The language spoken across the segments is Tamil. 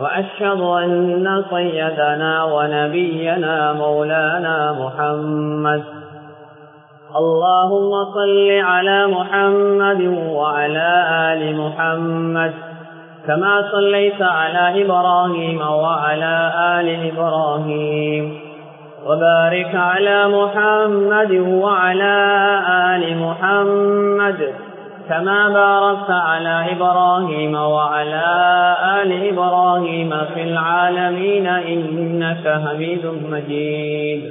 وأشهد أن سيدنا ونبينا مولانا محمد. اللهم صل على محمد وعلى آل محمد. كما صليت على إبراهيم وعلى آل إبراهيم. وبارك على محمد وعلى آل محمد. كما باركت على إبراهيم وعلى آل إبراهيم في العالمين إنك حميد مجيد.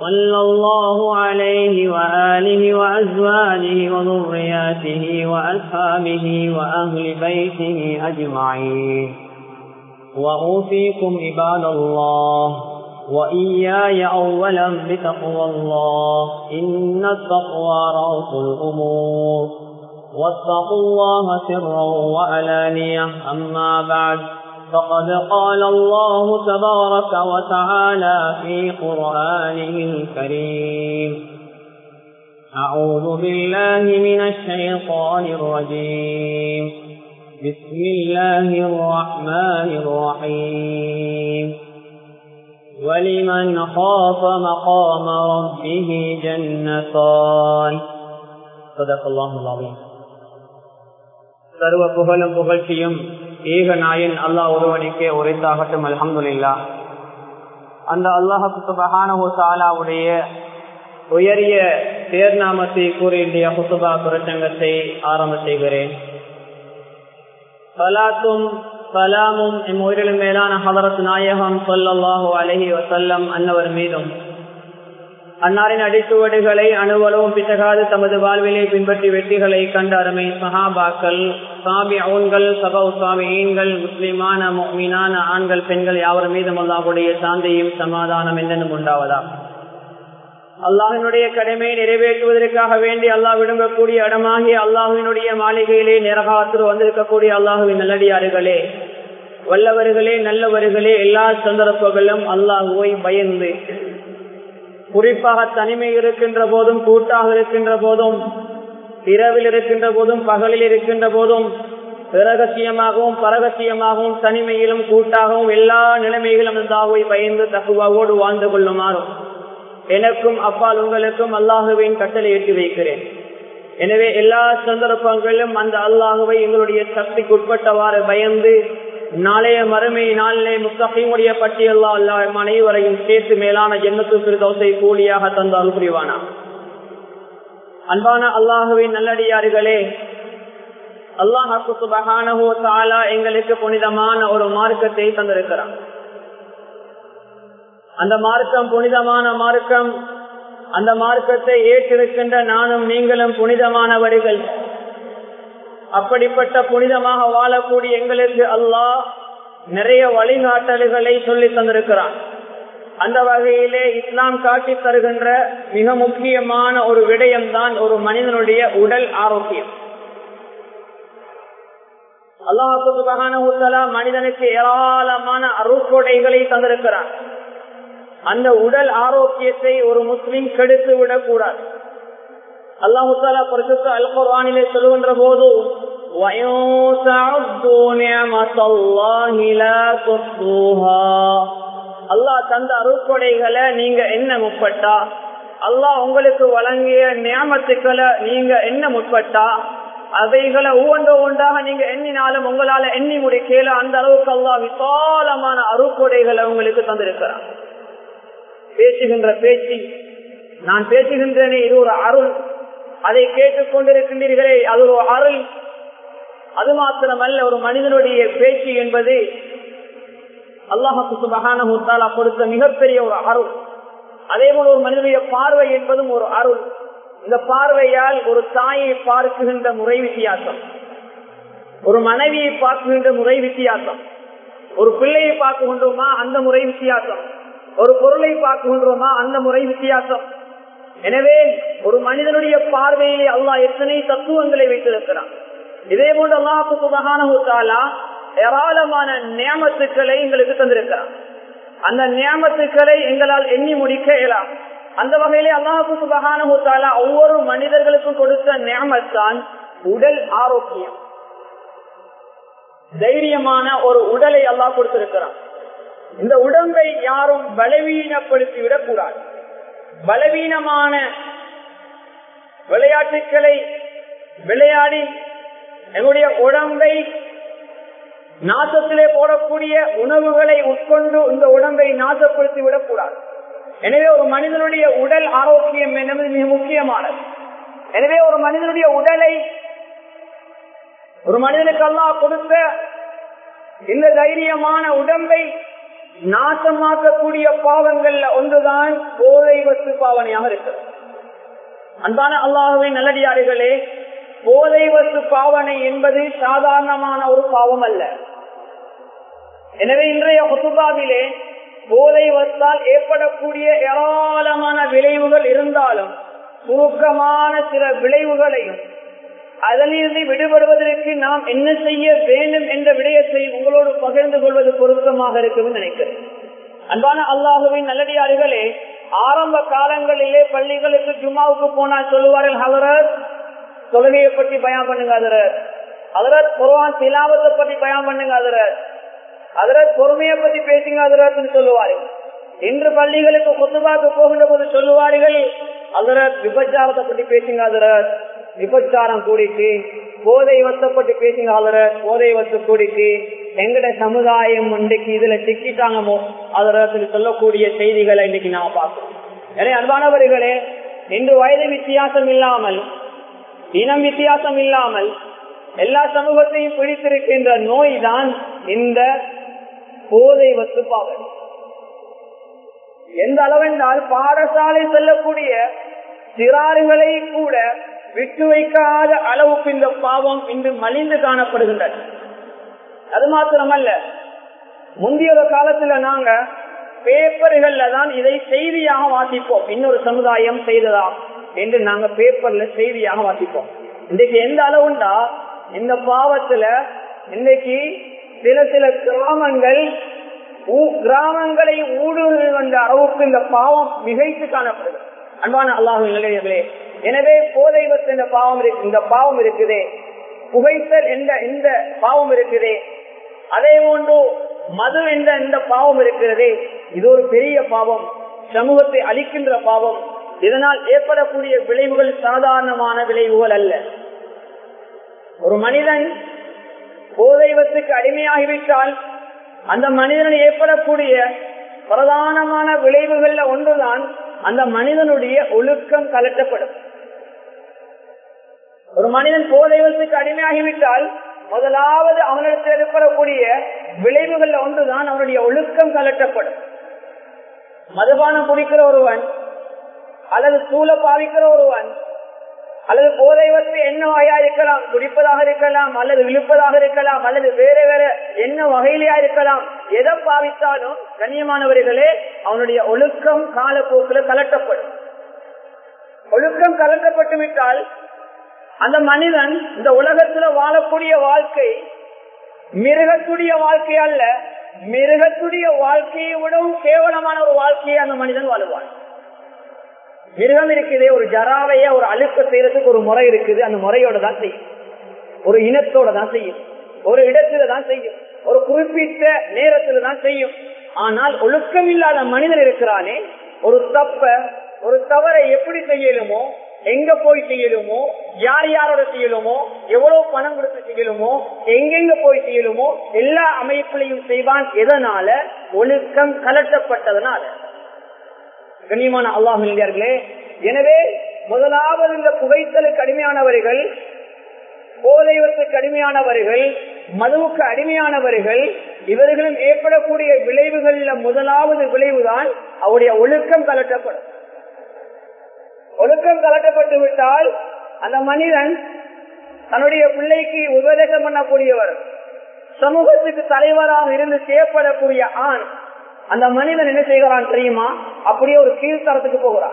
صلى الله عليه وآله وأزواجه وذرياته وأصحابه وأهل بيته أجمعين. وأوصيكم عباد الله وإياي أولا بتقوى الله إن التقوى رأس الأمور. واتقوا الله سرا وعلانية أما بعد فقد قال الله تبارك وتعالى في قرآنه الكريم. أعوذ بالله من الشيطان الرجيم. بسم الله الرحمن الرحيم. ولمن خاف مقام ربه جنتان صدق الله العظيم சர்வ புகழும் புகழ்ச்சியும் ஏக நாயன் அல்லாஹ் ஒருவனுக்கே உரைத்தாகட்டும் அலமதுல்லா அந்த அல்லாஹு சுபஹானுடைய உயரிய பேர்நாமத்தை கூறிய ஹுசுபா பிரசங்கத்தை ஆரம்ப செய்கிறேன் சலாத்தும் சலாமும் எம் உயிரிலும் மேலான ஹதரத் நாயகம் சொல்லல்லாஹு அலஹி வசல்லம் அன்னவர் மீதும். அன்னாரின் அடிச்சுவடுகளை அணுவலவும் பிசகாது தமது வாழ்விலே பின்பற்றி வெற்றிகளை கண்ட அருமை சஹாபாக்கள் சாமி அவுன்கள் சுவாமி சாமியீன்கள் முஸ்லிமான மீனான ஆண்கள் பெண்கள் யாவர் மீதும் அல்லாஹுடைய சாந்தியும் சமாதானம் என்னென்னும் உண்டாவதா? அல்லாஹினுடைய கடமையை நிறைவேற்றுவதற்காக வேண்டி அல்லாஹ் விரும்பக்கூடிய இடமாகிய அல்லாஹினுடைய மாளிகையிலே நிறகாத்திரு வந்திருக்கக்கூடிய அல்லாஹுவின் நல்லடியார்களே வல்லவர்களே நல்லவர்களே எல்லா சந்தர்ப்பங்களும் அல்லாஹுவை பயந்து குறிப்பாக தனிமை இருக்கின்ற போதும் கூட்டாக இருக்கின்ற போதும் இரவில் இருக்கின்ற போதும் பகலில் இருக்கின்ற போதும் ரகசியமாகவும் பரகசியமாகவும் தனிமையிலும் கூட்டாகவும் எல்லா நிலைமைகளும் அல்லாஹுவை பயந்து தகுவாவோடு வாழ்ந்து கொள்ளுமாறும். எனக்கும் அப்பால் உங்களுக்கும் அல்லாஹுவின் கட்டளை எட்டி வைக்கிறேன். எனவே எல்லா சந்தர்ப்பங்களிலும் அந்த அல்லாஹுவை எங்களுடைய சக்திக்கு உட்பட்டவாறு பயந்து நாளைய மறுமை நாளிலே முத்தகையுடைய பட்டியல்லா அல்லா அனைவரையும் சேர்த்து மேலான ஜென்மத்து தோசை கூலியாக தந்தால் புரிவானா? அன்பான அல்லாஹுவின் நல்லடியார்களே அல்லாஹாக்கு எங்களுக்கு புனிதமான ஒரு மார்க்கத்தை தந்திருக்கிறான். அந்த மார்க்கம் புனிதமான மார்க்கம். அந்த மார்க்கத்தை ஏற்றிருக்கின்ற நானும் நீங்களும் புனிதமானவர்கள். அப்படிப்பட்ட புனிதமாக வாழக்கூடிய எங்களுக்கு அல்லாஹ் நிறைய வழிகாட்டல்களை சொல்லி தந்திருக்கிறான். அந்த வகையிலே இஸ்லாம் காட்டி தருகின்ற மிக முக்கியமான ஒரு விடயம்தான் ஒரு மனிதனுடைய உடல் ஆரோக்கியம். அல்லாஹால மனிதனுக்கு ஏராளமான அருக்கொடைகளை தந்திருக்கிறான். அந்த உடல் ஆரோக்கியத்தை ஒரு முஸ்லிம் கெடுத்து விடக்கூடாது. அல்லாஹு தாலா பரிசுத்த அல் குர்ஆனிலே சொல்லுகின்ற போது அல்லாஹ் தந்த அருப்படைகளை நீங்க என்ன முற்பட்டா? அல்லாஹ் உங்களுக்கு வழங்கிய நியமத்துக்களை நீங்க என்ன முற்பட்டா? அவைகளை ஒவ்வொன்று ஒன்றாக நீங்க எண்ணினாலும் உங்களால எண்ணி முடிக்கல. அந்த அளவுக்கு அல்லாஹ் விசாலமான அருப்படைகளை உங்களுக்கு தந்திருக்கிறான். பேசுகின்ற பேச்சு. நான் பேசுகின்றேனே இது ஒரு அருள். அதை கேட்டுக் கொண்டிருக்கின்றீர்களே அது ஒரு அருள். அது மாத்திரமல்ல ஒரு மனிதனுடைய பேச்சு என்பது அல்லாஹு சுபகான கொடுத்த மிகப்பெரிய ஒரு அருள். அதே போல ஒரு மனிதனுடைய பார்வை என்பதும் ஒரு அருள். இந்த பார்வையால் ஒரு தாயை பார்க்குகின்ற முறை வித்தியாசம். ஒரு மனைவியை பார்க்குகின்ற முறை வித்தியாசம். ஒரு பிள்ளையை பார்க்கின்றோமா அந்த முறை வித்தியாசம். ஒரு பொருளை பார்க்கின்றோமா அந்த முறை வித்தியாசம். எனவே ஒரு மனிதனுடைய பார்வையிலே அல்லாஹ் எத்தனை தத்துவங்களை வைத்திருக்கிறான்? இதே போன்று அல்லாஹு சுபகான ஏராளமான நியமத்துக்களை எங்களுக்கு தந்திருக்கிறான். அந்த நியமத்துக்களை எங்களால் எண்ணி முடிக்க இயலாம். அந்த வகையிலே அல்லாஹு சுபகான ஒவ்வொரு மனிதர்களுக்கும் கொடுத்த நியமத்தான் உடல் ஆரோக்கியம். தைரியமான ஒரு உடலை அல்லாஹ் கொடுத்திருக்கிறான். இந்த உடம்பை யாரும் பலவீனப்படுத்தி விடக்கூடாது பலவீனமான விளையாட்டுகளை விளையாடி எங்களுடைய உடம்பை நாசத்திலே போடக்கூடிய உணவுகளை உட்கொண்டு இந்த உடம்பை நாசப்படுத்தி விடக்கூடாது எனவே ஒரு மனிதனுடைய உடல் ஆரோக்கியம் என்பது மிக முக்கியமானது. எனவே ஒரு மனிதனுடைய உடலை ஒரு மனிதனுக்கு அல்லா கொடுத்த இந்த தைரியமான உடம்பை நாசமாக்கக்கூடிய பாவங்கள்ல ஒன்றுதான் போதை வத்து பாவனையாக இருக்கிறது. அன்பான அல்லாஹுவை நல்லடியார்களே போதை வத்து பாவனை என்பது சாதாரணமான ஒரு பாவம் அல்ல. எனவே இன்றைய குத்துபாவிலே போதை வத்தால் ஏற்படக்கூடிய ஏராளமான விளைவுகள் இருந்தாலும் சுருக்கமான சில விளைவுகளையும் அதிலிருந்து விடுபடுவதற்கு நாம் என்ன செய்ய வேண்டும் என்ற விடயத்தை உங்களோடு பகிர்ந்து கொள்வது பொருத்தமாக இருக்கும் நினைக்கிறேன். அன்பான அல்லாஹுவின் நல்லடியார்களே ஆரம்ப காலங்களிலே பள்ளிகளுக்கு ஜுமாவுக்கு போனால் சொல்லுவார்கள் ஹலரர் தொழுகையை பற்றி பயம் பண்ணுங்க அதரர் அதரர் குர்வான் திலாவத்தை பற்றி பயம் பண்ணுங்க அதரர் அதரர் பொறுமையை பற்றி பேசுங்க அதரத் சொல்லுவார்கள். இன்று பள்ளிகளுக்கு கொத்துபாக்கு போகின்ற போது சொல்லுவார்கள் அதரர் விபச்சாரத்தை பற்றி பேசுங்க அதரர் விபச்சாரம் கூடிட்டு போதை வசப்பட்டு பேசுங்க அதரத் போதை வச கூடிட்டு எங்கட சமுதாயம் இன்றைக்கு இதுல சிக்கிட்டாங்கமோ அதில் சொல்லக்கூடிய செய்திகளை இன்னைக்கு நான் பார்க்கிறோம். எனவே அன்பானவர்களே இன்று வயது வித்தியாசம் இல்லாமல் இனம் வித்தியாசம் இல்லாமல் எல்லா சமூகத்தையும் பிடித்திருக்கின்ற நோய் தான் இந்த போதை வத்து பாவம். எந்த அளவென்றால் பாடசாலை செல்லக்கூடிய சிறார்களை கூட விட்டு வைக்காத அளவுக்கு இந்த பாவம் இன்று மலிந்து காணப்படுகின்றது. அது மாத்திரமல்ல முந்தைய காலத்துல நாங்க பேப்பர்கள்ல தான் இதை செய்தியாக வாசிப்போம். இன்னொரு சமுதாயம் செய்ததா என்று நாங்க பேப்பர்ல செய்தியாக வாசிப்போம். இன்றைக்கு எந்த அளவுண்டா இந்த பாவத்துல இன்னைக்கு சில சில கிராமங்கள் கிராமங்களை ஊடுருவி வந்த அளவுக்கு இந்த பாவம் மிகைத்து காணப்படுது. அன்பான அல்லாஹு நிலையர்களே எனவே போதைவத் என்ற இந்த பாவம் இருக்கு இந்த பாவம் இருக்குதே. புகைத்தல் என்ற இந்த பாவம் இருக்குதே. அதே போன்று மது என்ற இந்த பாவம் இருக்கிறதே. இது ஒரு பெரிய பாவம். சமூகத்தை அளிக்கின்ற பாவம். இதனால் ஏற்படக்கூடிய விளைவுகள் சாதாரணமான விளைவுகள் அல்ல. ஒரு மனிதன் போதைவத்துக்கு அடிமையாகிவிட்டால் அந்த மனிதன் ஏற்படக்கூடிய பிரதானமான விளைவுகள்ல ஒன்றுதான் அந்த மனிதனுடைய ஒழுக்கம் கலட்டப்படும். ஒரு மனிதன் போதைவத்துக்கு அடிமையாகிவிட்டால் முதலாவது அவனிடத்தில் ஏற்படக்கூடிய விளைவுகள்ல ஒன்றுதான் அவனுடைய ஒழுக்கம் கலட்டப்படும். மதுபானம் குடிக்கிற ஒருவன் அல்லது சூழ பாவிக்கிற ஒருவன் அல்லது போதைவத்து என்ன வகையா இருக்கலாம் குடிப்பதாக இருக்கலாம் அல்லது விழுப்பதாக இருக்கலாம் அல்லது வேற வேற என்ன வகையிலையா இருக்கலாம் எதை பாவித்தாலும் கண்ணியமானவர்களே அவனுடைய ஒழுக்கம் காலப்போக்கில் கலட்டப்படும். ஒழுக்கம் கலட்டப்பட்டு விட்டால் அந்த மனிதன் இந்த உலகத்துல வாழக்கூடிய வாழ்க்கை மிருகத்துடைய வாழ்க்கை அல்ல. மிருகத்துடைய வாழ்க்கையை விடவும் கேவலமான ஒரு வாழ்க்கையை அந்த மனிதன் வாழுவான். மிருகம் இருக்குது ஒரு ஜராவைய ஒரு அழுக்க செய்யறதுக்கு ஒரு முறை இருக்குது. அந்த முறையோட தான் செய்யும். ஒரு இனத்தோட தான் செய்யும். ஒரு இடத்துல தான் செய்யும். ஒரு குறிப்பிட்ட நேரத்துல தான் செய்யும். ஆனால் ஒழுக்கம் இல்லாத மனிதன் இருக்கிறானே ஒரு தப்ப ஒரு தவறை எப்படி செய்யலுமோ எங்க போய் செய்யலுமோ யார் யாரோட செய்யலுமோ எவ்வளவு பணம் கொடுத்து செய்யலுமோ எங்கெங்க போய் செய்யலுமோ எல்லா அமைப்புலையும் செய்வான் எதனால? ஒழுக்கம் கலட்டப்பட்டதனால. கண்ணியமான இந்தியர்களே எனவே முதலாவது இந்த புகைத்தலுக்கு அடிமையானவர்கள் போதைவத்துக்கு அடிமையானவர்கள் மதுவுக்கு அடிமையானவர்கள் இவர்களும் ஏற்படக்கூடிய விளைவுகள்ல முதலாவது விளைவுதான் அவருடைய ஒழுக்கம் கலட்டப்படும். ஒழுக்கம் கலட்டப்பட்டு விட்டால் அந்த மனிதன் தன்னுடைய பிள்ளைக்கு உபதேசம் பண்ணக்கூடியவர் சமூகத்துக்கு தலைவராக இருந்து செய்யப்படக்கூடிய ஆண் அந்த மனிதன் என்ன செய்கிறான் தெரியுமா? அப்படியே ஒரு கீழ்த்தரத்துக்கு போகிறான்.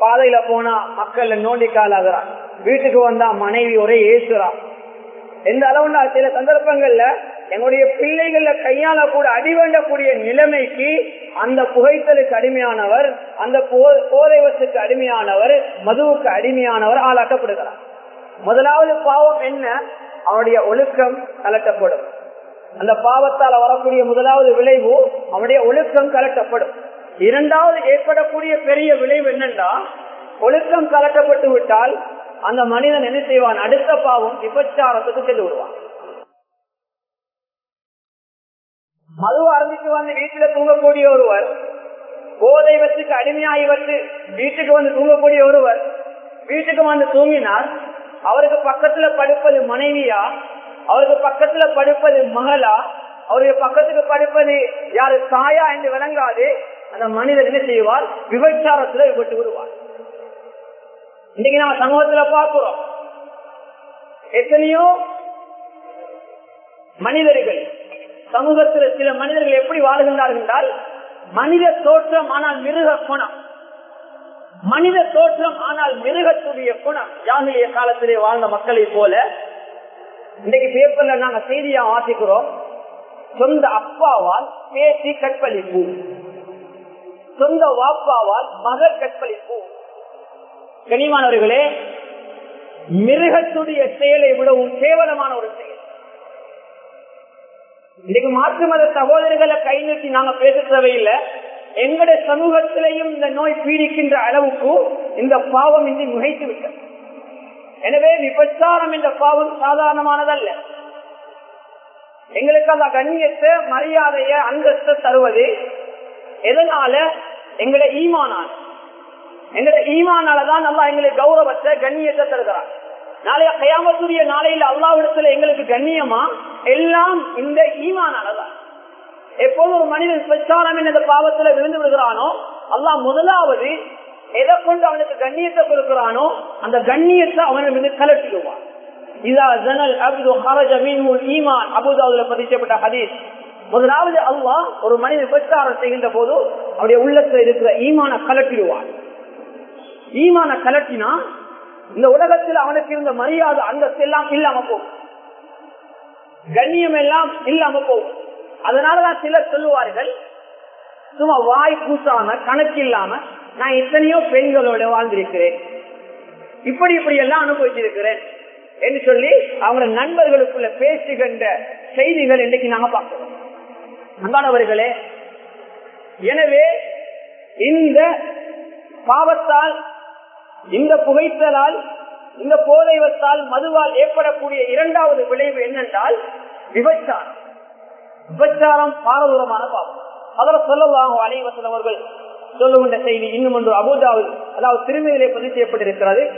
பாதையில போனா மக்கள் நோண்டி காலாகிறான். வீட்டுக்கு வந்தா மனைவி ஒரே ஏசுறான் எந்த அளவுனா சில சந்தர்ப்பங்கள்ல எங்களுடைய பிள்ளைகள கையால கூட அடிவேண்டக்கூடிய நிலைமைக்கு அந்த புகைத்தலுக்கு அடிமையானவர் அந்த போதைவசுக்கு அடிமையானவர் மதுவுக்கு அடிமையானவர் ஆளாக்கப்படுகிறார். முதலாவது பாவம் என்ன? அவனுடைய ஒழுக்கம் கலட்டப்படும். அந்த பாவத்தால் வரக்கூடிய முதலாவது விளைவு அவனுடைய ஒழுக்கம் கலட்டப்படும். இரண்டாவது ஏற்படக்கூடிய பெரிய விளைவு என்னென்றா ஒழுக்கம் கலட்டப்பட்டு விட்டால் அந்த மனிதன் என்ன செய்வான்? அடுத்த பாவம் விபச்சாரத்துக்கு சென்று விடுவான். மது அருந்திக்கு வந்து வீட்டுல தூங்கக்கூடிய ஒருவர் போதை வச்சுக்கு அடிமையாகி வந்து வீட்டுக்கு வந்து தூங்கக்கூடிய ஒருவர் வீட்டுக்கு வந்து தூங்கினார். அவருக்கு பக்கத்துல படுப்பது மனைவியா? அவருக்கு பக்கத்துல படுப்பது மகளா? அவருடைய பக்கத்துக்கு படுப்பது யாரு தாயா என்று விளங்காது. அந்த மனிதர் என்ன செய்வார்? விபச்சாரத்துல விபட்டு விடுவார். இன்னைக்கு நம்ம சமூகத்துல பார்க்கிறோம். எத்தனையோ மனிதர்கள் சமூகத்தில் சில மனிதர்கள் எப்படி வாழ்கின்றார்கள் என்றால் மனித தோற்றம் ஆனால் மிருக குணம். மனித தோற்றம் ஆனால் மிருகத்துடைய குணம். யாகிய காலத்திலே வாழ்ந்த மக்களை போல இன்றைக்கு பேப்பர்ல நாங்க செய்தியா வாசிக்கிறோம். சொந்த அப்பாவால் பேசி கற்பழிப்பு சொந்த வாப்பாவால் மகர் கற்பழிப்பு கனிமானவர்களே மிருகத்துடைய செயலை விடவும் கேவலமான ஒரு செயல். இன்னைக்கு மாற்று மத சகோதரர்களை கை நிறுத்தி நாங்க பேச தேவையில்லை எங்களுடைய சமூகத்திலையும் இந்த நோய் பீடிக்கின்ற அளவுக்கு இந்த பாவம் இன்றி முகைத்து விட்டது. எனவே விபச்சாரம் என்ற பாவம் சாதாரணமானதல்ல. எங்களுக்கு அந்த கண்ணியத்தை மரியாதைய அந்தஸ்தை தருவது எதனால? எங்களை ஈமானால. எங்களை ஈமானாலதான் நல்லா எங்களுக்கு கௌரவத்தை கண்ணியத்தை தருகிறான் நாளைய கையாமத்துரிய நாளையில் அல்லாவிடத்துல எங்களுக்கு கண்ணியமா? எல்லாம் இந்த ஈமானாலதான். எப்போது ஒரு மனிதன் பிரச்சாரம் என்ற பாவத்துல விழுந்து விடுகிறானோ அல்லா முதலாவது எதை கொண்டு அவனுக்கு கண்ணியத்தை கொடுக்கிறானோ அந்த கண்ணியத்தை அவனை மீது கலட்டிடுவான் முதலாவது அல்லா ஒரு மனிதன் பிரச்சாரம் செய்கின்ற போது அவருடைய உள்ளத்துல இருக்கிற ஈமான கலட்டிடுவான். ஈமான கலட்டினா இந்த உலகத்தில் அவனுக்கு இருந்த மரியாதை அந்தஸ்து எல்லாம் இல்லாம போகும். கண்ணியம் எல்லாம் இல்லாம போகும். அதனாலதான் சிலர் சொல்லுவார்கள் சும்மா வாய் பூசாம கணக்கு இல்லாம நான் எத்தனையோ பெண்களோட வாழ்ந்திருக்கிறேன். இப்படி இப்படி எல்லாம் அனுபவிச்சிருக்கிறேன் என்று சொல்லி அவங்க நண்பர்களுக்குள்ள பேசுகின்ற செய்திகள் இன்னைக்கு நாங்க பார்க்கிறோம். அன்பானவர்களே எனவே இந்த பாவத்தால் இந்த புகைத்தலால் இந்த போதைவத்தால் மதுவால் ஏற்படக்கூடிய இரண்டாவது விளைவு என்னென்றால் விபச்சாரம். விபச்சாரம் பாரதூரமான பாவம். அதில் சொல்லலாம் அனைவசன் அவர்கள் சொல்லுகின்ற செய்தி இன்னும் ஒன்று அபுதாவில் அதாவது திருமையிலே பதிவு செய்யப்பட்டிருக்கிறது.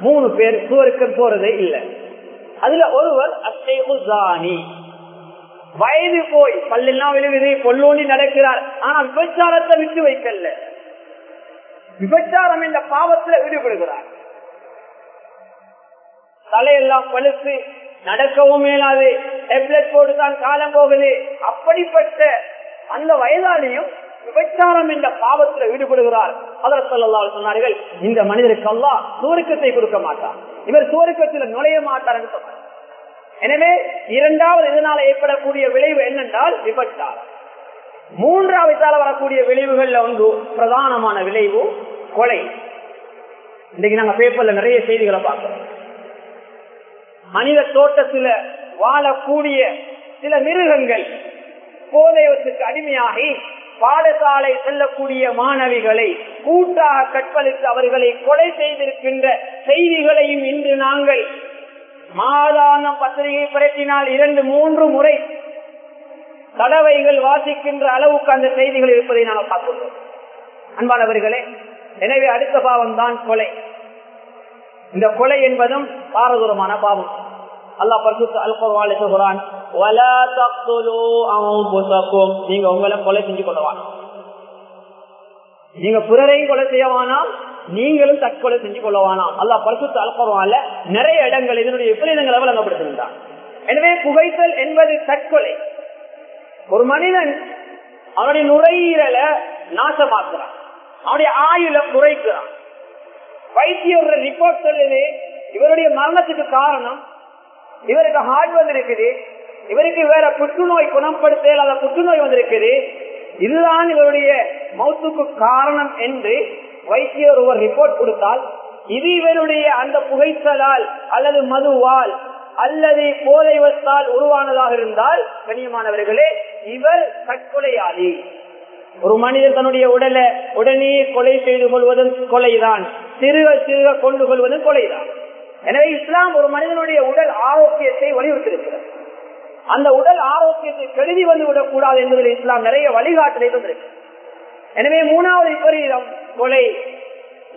மூணு பேர் சுவருக்கு போறதே இல்லை. அதுல ஒருவர் அஷேகுசானி வயது போய் பல்லெல்லாம் விழுகுது பொல்லோண்டி நடக்கிறார். ஆனா விபச்சாரத்தை விட்டு வைக்கல. விபச்சாரம் என்ற பாவத்தில் ஈடுபடுகிறார். தலையெல்லாம் பழுத்து நடக்கவும் மேலாது டெப்லெட் போட்டுதான் காலம் போகுது. அப்படிப்பட்ட அந்த வயதாளியும் விபச்சாரம் என்ற பாவத்தில் ஈடுபடுகிறார். அதர் சொல்லலாம் சொன்னார்கள் இந்த மனிதருக்கு அல்லா சூருக்கத்தை கொடுக்க மாட்டார். இவர் சூருக்கத்தில் நுழைய மாட்டார் என்று சொன்னார். எனவே இரண்டாவது இதனால ஏற்படக்கூடிய விளைவு என்னென்றால் விபச்சாரம். மூன்றாவதால வரக்கூடிய விளைவுகள்ல ஒன்று பிரதானமான விளைவு கொலை. இன்னைக்கு நாங்க பேப்பர்ல நிறைய செய்திகளை பார்க்கிறோம். மனித தோட்டத்துல வாழக்கூடிய சில மிருகங்கள் போதைவத்துக்கு அடிமையாகி பாடசாலை செல்லக்கூடிய மாணவிகளை கூட்டாக கற்பழித்து அவர்களை கொலை செய்திருக்கின்ற செய்திகளையும் இன்று நாங்கள் மாதாந்தம் பத்திரிகை புரட்டினால் இரண்டு மூன்று முறை தடவைகள் வாசிக்கின்ற அளவுக்கு அந்த செய்திகள் இருப்பதை நாங்கள் பார்க்கிறோம் அன்பானவர்களே எனவே அடுத்த பாவம் தான் கொலை. இந்த கொலை என்பதும் பாரதூரமான பாவம். அல்லா பரிசுத்த அல்குர்வான் சொல்கிறான் நீங்க உங்களை கொலை செஞ்சு கொள்ளவான் நீங்க பிறரையும் கொலை செய்யவானாம் நீங்களும் தற்கொலை செஞ்சு கொள்ளவானாம் அல்லா பரிசுத்த அல்குர்வான்ல நிறைய இடங்கள் இதனுடைய விபரீதங்களை வழங்கப்படுத்துகின்றான் எனவே புகைத்தல் என்பது தற்கொலை. ஒரு மனிதன் அவனுடைய நுரையீரலை நாசமாக்குறான். அவனுடைய ஆயுள குறைக்கிறான். வைத்தியோட ரிப்போர்ட் சொல்லுது இவருடைய மரணத்துக்கு காரணம் இவருக்கு ஹார்ட் வந்திருக்குது இவருக்கு வேற புற்றுநோய் குணப்படுத்த அந்த புற்றுநோய் வந்திருக்குது இதுதான் இவருடைய மௌத்துக்கு காரணம் என்று வைத்தியர் ஒரு ரிப்போர்ட் கொடுத்தால் இது இவருடைய அந்த புகைத்தலால் அல்லது மதுவால் அல்லது போதை வத்தால் உருவானதாக இருந்தால் கண்ணியமானவர்களே இவர் தற்கொலையாளி. ஒரு மனிதர் தன்னுடைய உடலை உடனே கொலை செய்து கொள்வதும் கொலைதான். சிறுக சிறுக கொண்டு கொள்வதும் கொலைதான். எனவே இஸ்லாம் ஒரு மனிதனுடைய உடல் ஆரோக்கியத்தை வலியுறுத்திருக்கிறது அந்த உடல் ஆரோக்கியத்தை கருதி வந்து விடக்கூடாது என்பதில் இஸ்லாம் நிறைய வழிகாட்டலை தந்திருக்கு எனவே மூணாவது விபரீதம் கொலை.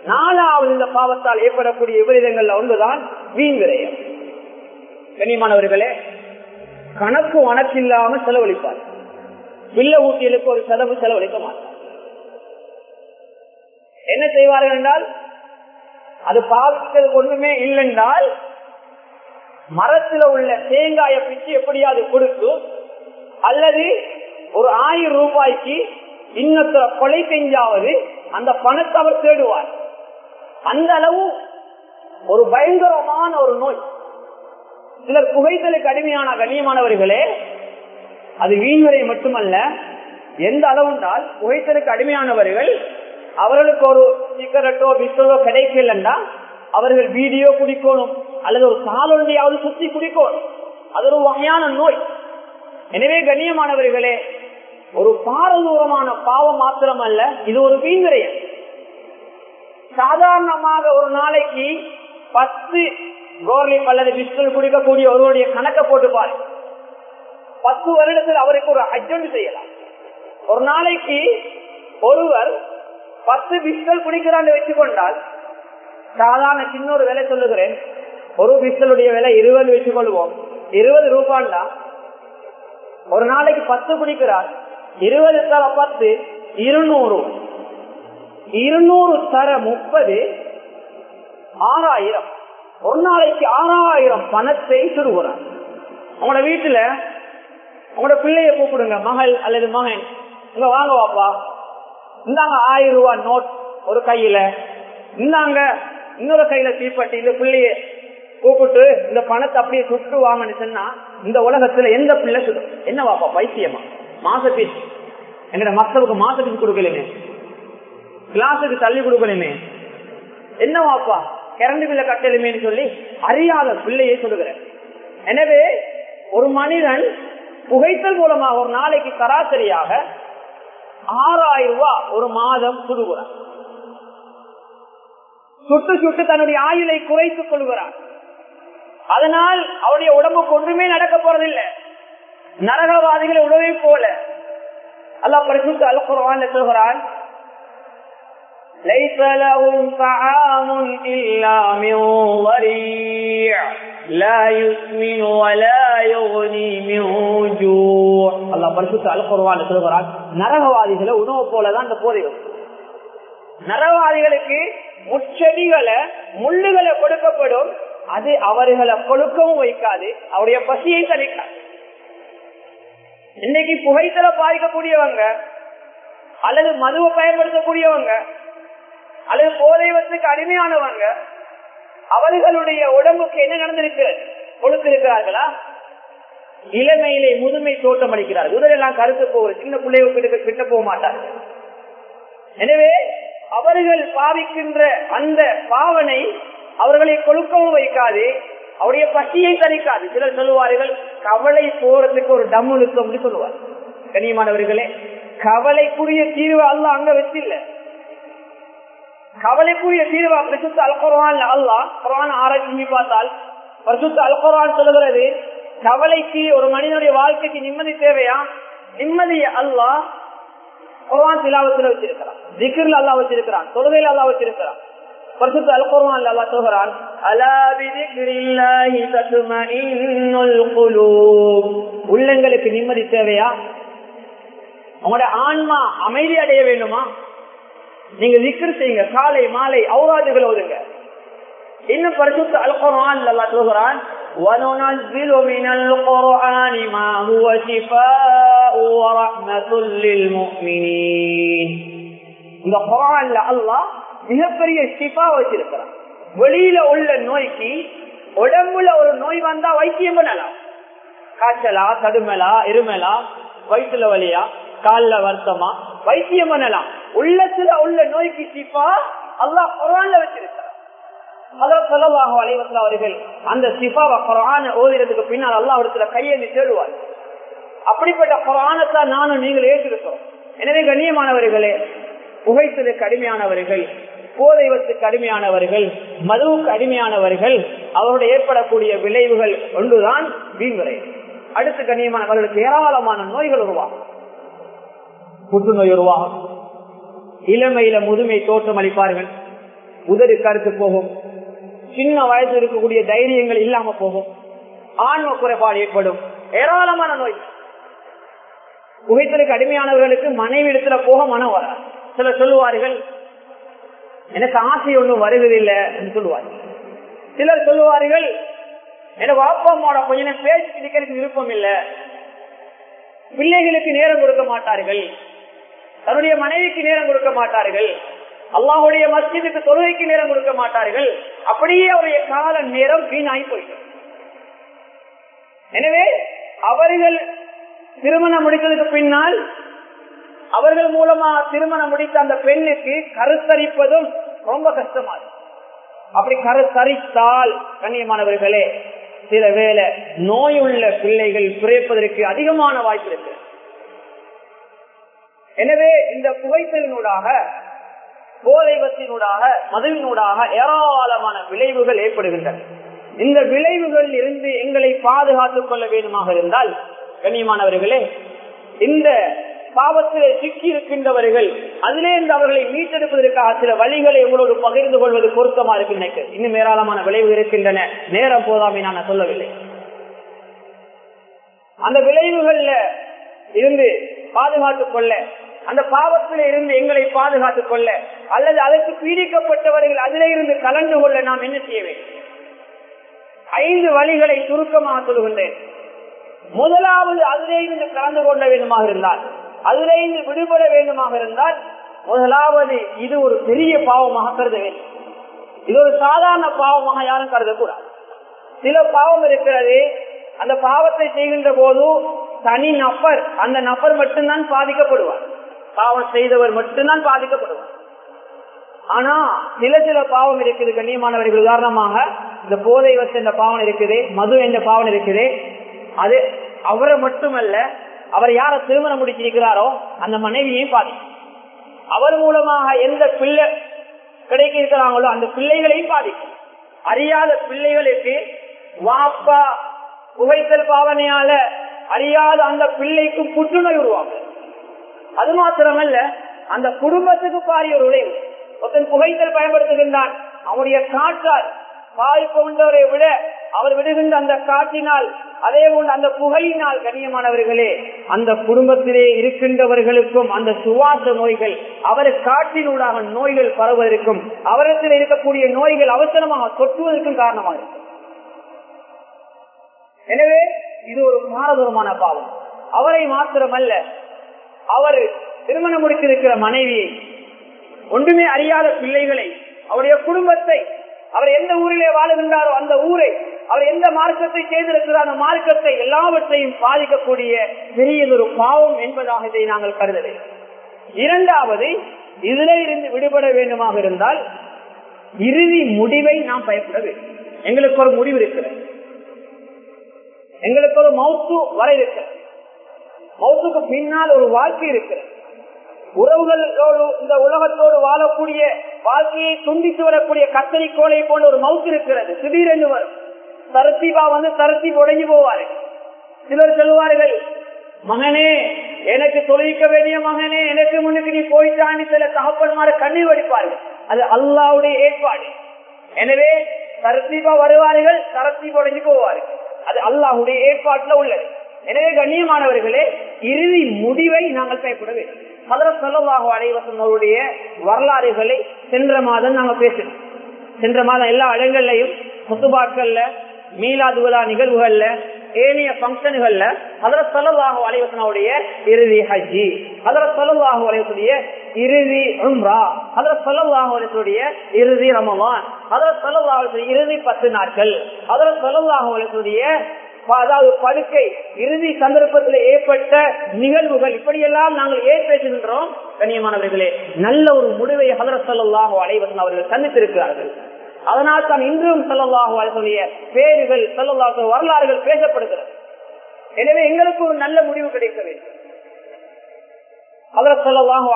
நாலாவது இந்த பாவத்தால் ஏற்படக்கூடிய விபரீதங்கள்ல ஒன்றுதான் வீண் விரயம். கண்ணியமானவர்களே கணக்கு வணக்கில்லாமல் செலவழிப்பார் வில்ல ஊட்டியலுக்கு ஒரு செலவு செலவழிக்க மாட்டார். என்ன செய்வார்கள் என்றால் அது பாவிக்கிறதுக்கு ஒண்ணுமே இல்லைன்றால் மரத்துல உள்ள தேங்காய பிச்சு எப்படியாவது கொடுத்து அல்லது ஒரு ஆயிரம் ரூபாய்க்கு இன்னொரு கொலை செஞ்சாவது அந்த பணத்தை அவர் தேடுவார். அந்த அளவு ஒரு பயங்கரமான ஒரு நோய். சிலர் புகைத்தலுக்கு அடிமையான கண்ணியமானவர்களே அது வீண்முறை மட்டுமல்ல எந்த அளவுண்டால் உழைத்தலுக்கு அடிமையானவர்கள் அவர்களுக்கு ஒரு சிகரெட்டோ பிஸ்டோ கிடைக்கலன்னா அவர்கள் வீடியோ குடிக்கணும் அல்லது ஒரு காலொண்டியாவது சுத்தி குடிக்கணும். அது ஒரு வகையான நோய். எனவே கண்ணியமானவர்களே ஒரு பாரதூரமான பாவம் மாத்திரம் அல்ல இது ஒரு வீண்விரயம் சாதாரணமாக ஒரு நாளைக்கு பத்து கோர்லிப் அல்லது பிஸ்டல் குடிக்கக்கூடிய ஒருவருடைய கணக்கை போட்டுப்பாரு. பத்து வருடத்தில் அவருக்கு ஒரு அஜெண்ட் செய்யலாம். ஒரு நாளைக்கு ஒருவர் பத்து பிஸ்டல் குடிக்கிறான்னு வச்சுக்கொண்டால் சாதாரண சின்ன ஒரு விலை சொல்லுகிறேன். ஒரு பிஸ்டலுடைய விலை இருபது வச்சுக்கொள்வோம். இருபது ரூபான்னா ஒரு நாளைக்கு பத்து குடிக்கிறார் இருபது தர பத்து இருநூறு. இருநூறு தர முப்பது ஆறாயிரம். ஒரு நாளைக்கு ஆறாயிரம் பணத்தை சுடுகிறார் உங்களோட வீட்டுல உங்களோட பிள்ளைய கூப்பிடுங்க மகள் அல்லது மகன். இங்க வாங்க வாப்பா இந்தாங்க ஆயிரம் ரூபாய் நோட் ஒரு கையில. இந்தாங்க இன்னொரு கையில தீப்பட்டி இந்த பிள்ளைய கூப்பிட்டு இந்த பணத்தை அப்படியே சுட்டு வாங்கன்னு சொன்னா இந்த உலகத்துல எந்த பிள்ளை சுடும் என்ன வாப்பா பைத்தியமா? மாச பீஸ் எங்கட மக்களுக்கு மாச பீஸ் கொடுக்கலுமே. கிளாஸுக்கு தள்ளி கொடுக்கலுமே. என்ன வாப்பா கரண்ட் பில்ல கட்டலுமேன்னு சொல்லி அறியாத பிள்ளையை சொல்லுகிறேன் எனவே ஒரு மனிதன் புகைத்தல் மூலமாக ஒரு நாளைக்கு சராசரியாக ஆறாயிரம் ரூபாய் ஒரு மாதம் சுடுகிறான் சுட்டு சுட்டு தன்னுடைய ஆயுளை குறைத்துக் கொள்கிறான் அதனால் அவருடைய உடம்புக்கு ஒன்றுமே நடக்க போறதில்லை நரகவாதிகளை உணவை போல அல்லா பரிசுத்து அல்குறான் சொல்கிறான் ليس لهم طعام إلا من ضريع لا يسمن ولا يغني من جوع الله பரிசுத்த அல் குர்ஆன் சொல்கிறான் நரகவாதிகளை உணவு போலதான் அந்த போதைகள் நரகவாதிகளுக்கு முச்செடிகளை முள்ளுகளை கொடுக்கப்படும் அது அவர்களை கொழுக்கவும் வைக்காது அவருடைய பசியை தணிக்காது இன்னைக்கு புகைத்தல பாதிக்கக்கூடியவங்க அல்லது மதுவை பயன்படுத்தக்கூடியவங்க அல்லது போதைவத்துக்கு அடிமையானவங்க அவர்களுடைய உடம்புக்கு என்ன நடந்திருக்கிறது கொடுத்திருக்கிறார்களா இளமையிலே முதுமை தோட்டம் அளிக்கிறார் உடலெல்லாம் கருத்து போகிற சின்ன பிள்ளைகளுக்கு கிட்ட போக மாட்டார் எனவே அவர்கள் பாவிக்கின்ற அந்த பாவனை அவர்களை கொழுக்கவும் வைக்காது அவருடைய பசியை தணிக்காது. சிலர் சொல்லுவார்கள் கவலை போறதுக்கு ஒரு டம் இழுக்கும் சொல்லுவார் கனியமானவர்களே கவலைக்குரிய தீர்வு அல்ல அங்க இல்லை கவலைக்குரிய தீர்வா பரிசுத்த அல்குரான் அல்லா குரான் ஆராய்ச்சி பார்த்தால் பரிசுத்த அல்குரான் சொல்லுகிறது கவலைக்கு ஒரு மனிதனுடைய வாழ்க்கைக்கு நிம்மதி தேவையா? நிம்மதியை அல்லா குரான் திலாவத்தில் வச்சிருக்கிறான். திகிர்ல அல்லா வச்சிருக்கிறான். தொழுகையில் அல்லா வச்சிருக்கிறான். பரிசுத்த அல்குரான் அல்லா சொல்கிறான் உள்ளங்களுக்கு நிம்மதி தேவையா? உங்களோட ஆன்மா அமைதி அடைய வேண்டுமா? நீங்க விக்கர் செய்யுங்க காலை மாலை அவுராதுகள் ஓதுங்க இன்னும் பரிசுத்த அல்குரான் அல்லா சொல்கிறான் وننزل من القرآن ما هو شفاء ورحمة للمؤمنين இந்த குரான்ல அல்லாஹ் மிகப்பெரிய ஷிஃபா வச்சிருக்கிறான் வெளியில உள்ள நோய்க்கு உடம்புல ஒரு நோய் வந்தா வைத்தியம் பண்ணலாம் காய்ச்சலா கடுமலா இருமலா வயிற்றுல வலியா கால்ல வருத்தமா? வைத்தியம் பண்ணலாம். உள்ளத்துல உள்ள நோய்க்கு சிப்பா அல்லாஹ் குரான்ல வச்சிருக்கிறான். அவர்கள் அந்த சிபாவை குரான ஓதுறதுக்கு பின்னால் அல்லா இடத்துல கையெழுந்து தேடுவார். அப்படிப்பட்ட குரானத்தான் நானும் நீங்கள் ஏற்றிருக்கிறோம் எனவே கண்ணியமானவர்களே புகைத்தலுக்கு அடிமையானவர்கள் போதைவத்துக்கு அடிமையானவர்கள் மதுவுக்கு அடிமையானவர்கள் அவருடைய ஏற்படக்கூடிய விளைவுகள் ஒன்றுதான் வீண்முறை அடுத்து கண்ணியமானவர்களுக்கு ஏராளமான நோய்கள் உருவாகும். புற்றுநோய் உருவாகும் இளமையில முதுமை தோற்றம் அளிப்பார்கள். உதடு கருத்து போகும். சின்ன வயசு இருக்கக்கூடிய தைரியங்கள் இல்லாம போகும். ஆன்ம குறைபாடு ஏற்படும். ஏராளமான நோய். புகைத்தலுக்கு அடிமையானவர்களுக்கு மனைவி இடத்துல போக மனம் வர சிலர் சொல்லுவார்கள் எனக்கு ஆசை ஒண்ணும் வருவதில்லை என்று சொல்லுவார்கள். சிலர் சொல்லுவார்கள் எனக்கு அப்பா அம்மாவோட கொஞ்ச நேரம் பேச்சு கிடைக்கிறதுக்கு விருப்பம் இல்லை. பிள்ளைகளுக்கு நேரம் கொடுக்க மாட்டார்கள். தன்னுடைய மனைவிக்கு நேரம் கொடுக்க மாட்டார்கள். அல்லாஹுடைய மஸ்ஜிதுக்கு தொழுகைக்கு நேரம் கொடுக்க மாட்டார்கள். அப்படியே அவருடைய கால நேரம் வீணாகி போயிடும். எனவே அவர்கள் திருமணம் முடித்ததுக்கு பின்னால் அவர்கள் மூலமா திருமணம் முடித்த அந்த பெண்ணுக்கு கருத்தரிப்பதும் ரொம்ப கஷ்டமா அப்படி கருத்தரித்தால் கண்ணியமானவர்களே சில வேலை நோயுள்ள பிள்ளைகள் பிறப்பதற்கு அதிகமான வாய்ப்பு இருக்கு. எனவே இந்த புகைத்தலினூடாக போதைவத்தினூடாக மதுவினூடாக ஏராளமான விளைவுகள் ஏற்படுகின்றன. இந்த விளைவுகளில் இருந்து எங்களை பாதுகாத்துக் கொள்ள வேண்டுமாக இருந்தால் கண்ணியமானவர்களே இந்த பாவத்திலே சிக்கி இருக்கின்றவர்கள் அதிலே இருந்து அவர்களை மீட்டெடுப்பதற்காக சில வழிகளை உங்களோடு பகிர்ந்து கொள்வது பொருத்தமா இருக்கு நினைக்கிறேன். இன்னும் ஏராளமான விளைவு இருக்கின்றன. நேரம் போதாமே நான் சொல்லவில்லை. அந்த விளைவுகள்ல இருந்து பாதுகாத்துக் கொள்ள அந்த பாவத்தில இருந்து எங்களை பாதுகாத்துக் கொள்ள அல்லது அதற்கு பீடிக்கப்பட்டவர்கள் அதில இருந்து கலந்து கொள்ள நாம் என்ன செய்ய வேண்டும்? ஐந்து வழிகளை சுருக்கமாக சொல்கின்றேன். முதலாவது அதிலே இருந்து கலந்து கொள்ள வேண்டுமாக இருந்தால் அதிலே இருந்து விடுபட வேண்டுமாக இருந்தால் முதலாவது இது ஒரு பெரிய பாவமாக கருத வேண்டும். இது ஒரு சாதாரண பாவமாக யாரும் கருதக்கூடாது. சில பாவம் இருக்கிறது அந்த பாவத்தை செய்கின்ற போது தனி நபர் அந்த நபர் மட்டும்தான் பாதிக்கப்படுவார். பாவம் செய்தவர் மட்டும்தான் பாதிக்கப்படுவார். ஆனா சில சில பாவம் இருக்குது கண்ணியமானவர்கள். உதாரணமாக இந்த போதை வச்ச இந்த பாவம் இருக்குது மது என்ற பாவம் இருக்குது. அது அவரை மட்டுமல்ல அவர் யார திருமணம் முடிச்சிருக்கிறாரோ அந்த மனைவியையும் பாதிக்கும். அவர் மூலமாக எந்த பிள்ளை கிடைக்க இருக்கிறாங்களோ அந்த பிள்ளைகளையும் பாதிக்கும். அறியாத பிள்ளைகளுக்கு வாப்பா புகைத்தல் பாவனையால அறியாத அந்த பிள்ளைக்கு புற்றுநோய் உருவாகும். அது மாத்திரமல்ல அந்த குடும்பத்துக்கு பாரிய ஒரு விளைவு ஒருத்தன் புகைத்தல் பயன்படுத்துகின்றான் அவனுடைய காற்றால் பாதிப்பு உள்ளவரை விட அவர் விடுகின்ற அந்த காற்றினால் அதே போன்று அந்த புகையினால் கண்ணியமானவர்களே அந்த குடும்பத்திலே இருக்கின்றவர்களுக்கும் அந்த சுவாச நோய்கள் அவர் காற்றினூடாக நோய்கள் பரவுவதற்கும் அவரத்தில் இருக்கக்கூடிய நோய்கள் அவசரமாக தொற்றுவதற்கும் காரணமாக இருக்கும். எனவே இது ஒரு பாரதூரமான பாவம். அவரை மாத்திரமல்ல அவர் திருமணம் முடித்திருக்கிற மனைவியை ஒன்றுமே அறியாத பிள்ளைகளை அவருடைய குடும்பத்தை அவர் எந்த ஊரிலே வாழுகின்றாரோ அந்த ஊரை அவர் எந்த மார்க்கத்தை செய்திருக்கிறார் அந்த மார்க்கத்தை எல்லாவற்றையும் பாதிக்கக்கூடிய பெரியதொரு பாவம் என்பதாக இதை நாங்கள் கருதவில்லை. இரண்டாவது இதுல இருந்து விடுபட வேண்டுமாக இருந்தால் இறுதி முடிவை நாம் பயப்பட வேண்டும். எங்களுக்கு ஒரு முடிவு இருக்கிறது. எங்களுக்கு ஒரு மவுத்து வர இருக்கிறது. மௌத்துக்கு பின்னால் ஒரு வாழ்க்கை இருக்கிறது. உறவுகளோடு இந்த உலகத்தோடு வாழக்கூடிய வாழ்க்கையை துண்டித்து வரக்கூடிய கத்தரிக்கோளை போன்ற ஒரு மவுத்து இருக்கிறது. திடீரென்று வரும். தரத்தீபா வந்து தரத்தி உடங்கி போவார்கள் சிலர் சொல்லுவார்கள் மகனே எனக்கு தொழிலிக்க வேண்டிய மகனே எனக்கு முன்னுக்கு நீ போயிட்டான்னு சில தகப்பன்மார கண்ணீர் வடிப்பார்கள். அது அல்லாவுடைய ஏற்பாடு. எனவே தரத்தீபா வருவார்கள் தரத்தி உடங்கி போவார்கள். அது அல்லாஹுடைய ஏற்பாட்டுல உள்ளது. எனவே கண்ணியமானவர்களே இறுதி முடிவை நாங்கள் பயப்பட வேண்டும் மதரத் வரலாறுகளை சென்ற மாதம் நாங்கள் பேசணும் சென்ற மாதம் எல்லா இடங்கள்லையும் முத்துபாக்கள்ல மீலாது விழா நிகழ்வுகள்ல ஏனைய பங்கன்கள்ல அதர சொல்லலாக வலைவசனுடைய இறுதி ஹஜ்ஜி அதர சொல்லலாக வலைவசனுடைய இறுதி உம்ரா அதர சொல்லலாக வலைவசனுடைய இறுதி ரமவான் அதர செலவாக இறுதி பத்து நாட்கள் அதர சொல்லலாக வலைவசனுடைய அதாவது படுக்கை இறுதி சந்தர்ப்பத்தில் ஏற்பட்ட நிகழ்வுகள் இப்படியெல்லாம் நாங்கள் ஏன் பேசுகின்றோம்? கண்ணியமானவர்களே நல்ல ஒரு முடிவை ஹதரத் அலைவசன் அவர்கள் சந்தித்திருக்கிறார்கள். அதனால் தான் இன்றும் சொல்லலாஹு அலைவசனுடைய பேர்கள் சொல்லலாக வரலாறுகள் பேசப்படுகிறது. எனவே எங்களுக்கு ஒரு நல்ல முடிவு கிடைக்க வேண்டும். ஹதரத்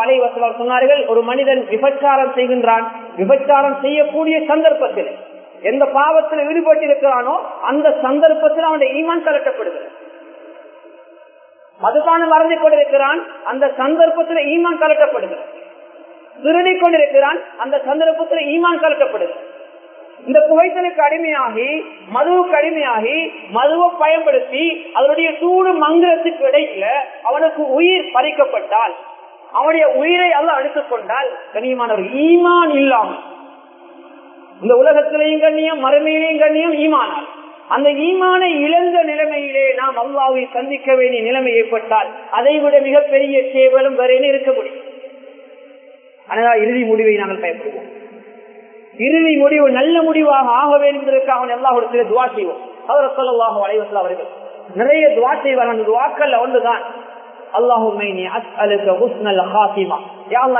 அலைவசன் சொன்னார்கள் ஒரு மனிதன் விபச்சாரம் செய்கின்றான். விபச்சாரம் செய்யக்கூடிய சந்தர்ப்பத்தில் எந்த பாவத்தில் ஈடுபட்டிருக்கிறானோ அந்த சந்தர்ப்பத்தில் அவனுடைய ஈமான் கலட்டப்படுகிறது மதுபானம் மறந்து கொண்டிருக்கிறான் அந்த சந்தர்ப்பத்தில் ஈமான் கலட்டப்படுகிறது திருடி கொண்டிருக்கிறான் அந்த சந்தர்ப்பத்தில் ஈமான் கலட்டப்படுகிறது இந்த புகைத்தலுக்கு அடிமையாகி மதுவுக்கு அடிமையாகி மதுவை பயன்படுத்தி அதனுடைய சூடு மங்கலத்துக்கு இடையில அவனுக்கு உயிர் பறிக்கப்பட்டால் அவனுடைய உயிரை அல்ல அழுத்துக் கொண்டால் கனியமானவர் ஈமான் இல்லாமல் இந்த உலகத்திலையும் கண்ணியம் மறுமையிலையும் கண்ணியம் ஈமானால் அந்த ஈமானை இழந்த நிலைமையிலே நாம் அல்லாவை சந்திக்க வேண்டிய நிலைமை ஏற்பட்டால் அதை விட மிகப்பெரிய சேவலும் வரையில இருக்க முடியும்? ஆனால் இறுதி முடிவை நாங்கள் பயப்படுவோம் இறுதி முடிவு நல்ல முடிவாக ஆக வேண்டும் என்பதற்காக எல்லா ஒரு துவா செய்வோம். அவர் சொல்லவாக வளைவசல் அவர்கள் நிறைய துவா செய்வார். அந்த துவாக்கள் ஒன்றுதான். அல்லாஹுமே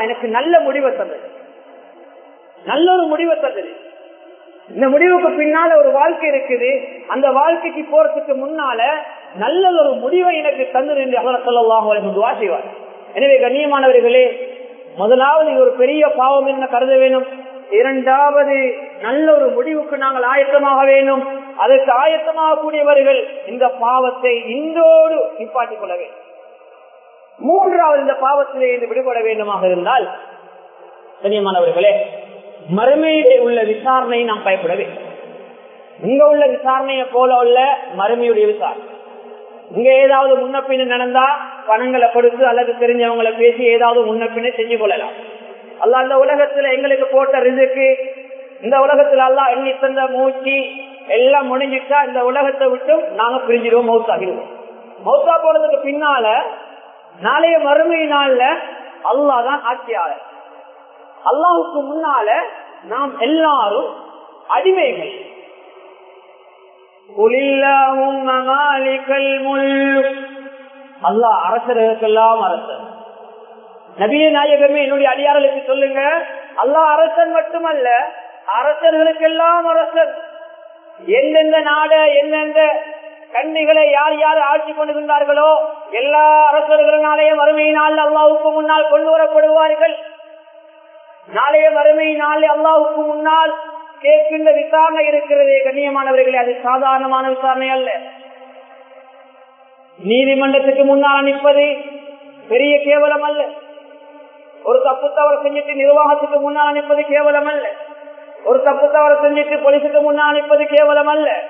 எனக்கு நல்ல முடிவை தந்தது. நல்ல ஒரு முடிவை தந்தது. இந்த முடிவுக்கு பின்னால ஒரு வாழ்க்கை இருக்குது. அந்த வாழ்க்கைக்கு போறதுக்கு முன்னால நல்ல ஒரு முடிவை எனக்கு தந்து என்று அவர் சொல்லலாம் துவா செய்வார். எனவே கண்ணியமானவர்களே முதலாவது ஒரு பெரிய பாவம் என்ன கருத வேணும் இரண்டாவது நல்ல ஒரு முடிவுக்கு நாங்கள் ஆயத்தமாக வேணும் அதற்கு ஆயத்தமாக கூடியவர்கள் இந்த பாவத்தை இன்றோடு நிப்பாட்டிக் கொள்ள வேண்டும். மூன்றாவது இந்த பாவத்திலே இருந்து விடுபட வேண்டுமாக இருந்தால் கண்ணியமானவர்களே மறுமையிலே உள்ள விசாரணையை நாம் பயப்பட வேண்டும் இங்க உள்ள விசாரணையை போல உள்ள மறுமையுடைய விசாரணை. இங்க ஏதாவது முன்னப்பின்னு நடந்தா பணங்களை கொடுத்து அல்லது தெரிஞ்சவங்களை பேசி ஏதாவது முன்னப்பின்னு செஞ்சு கொள்ளலாம். அல்ல அந்த உலகத்துல எங்களுக்கு போட்ட ரிசுக்கு இந்த உலகத்துல எல்லாம் எண்ணி தந்த மூச்சு எல்லாம் முடிஞ்சுட்டா இந்த உலகத்தை விட்டு நாங்க பிரிஞ்சிடுவோம் மௌத்தாகிடுவோம் மௌத்தா போனதுக்கு பின்னால நாளைய மறுமை நாள்ல அல்லாதான் ஆட்சியாளர். அல்லாவுக்கு முன்னால நாம் எல்லாரும் அடிமைகள். அல்லாஹ் அரசர்களுக்கெல்லாம் அரசன் நபிய நாயகமே என்னுடைய அடியார்களுக்கு சொல்லுங்க. அல்லாஹ் அரசன் மட்டுமல்ல அரசர்களுக்கெல்லாம் அரசன் எந்தெந்த நாடு எந்தெந்த கண்ணிகளை யார் யார் ஆட்சி கொண்டிருந்தார்களோ எல்லா அரசர்களும் வறுமையினால் அல்லாவுக்கு முன்னால் கொண்டு வரப்படுவார்கள். நாளைய வறுமை நாளை அல்லாவுக்கு முன்னால் கேட்கின்ற விசாரணை இருக்கிறதே கண்ணியமானவர்களே அது சாதாரணமான விசாரணை அல்ல. நீதிமன்றத்துக்கு முன்னால் நிற்பது பெரிய கேவலம் அல்ல. ஒரு தப்பு தவறு செஞ்சுட்டு நிர்வாகத்துக்கு முன்னால் அனுப்பது கேவலம் அல்ல. ஒரு தப்பு தவறு செஞ்சுட்டு போலீஸுக்கு முன்னால் அனுப்பது கேவலம் அல்ல.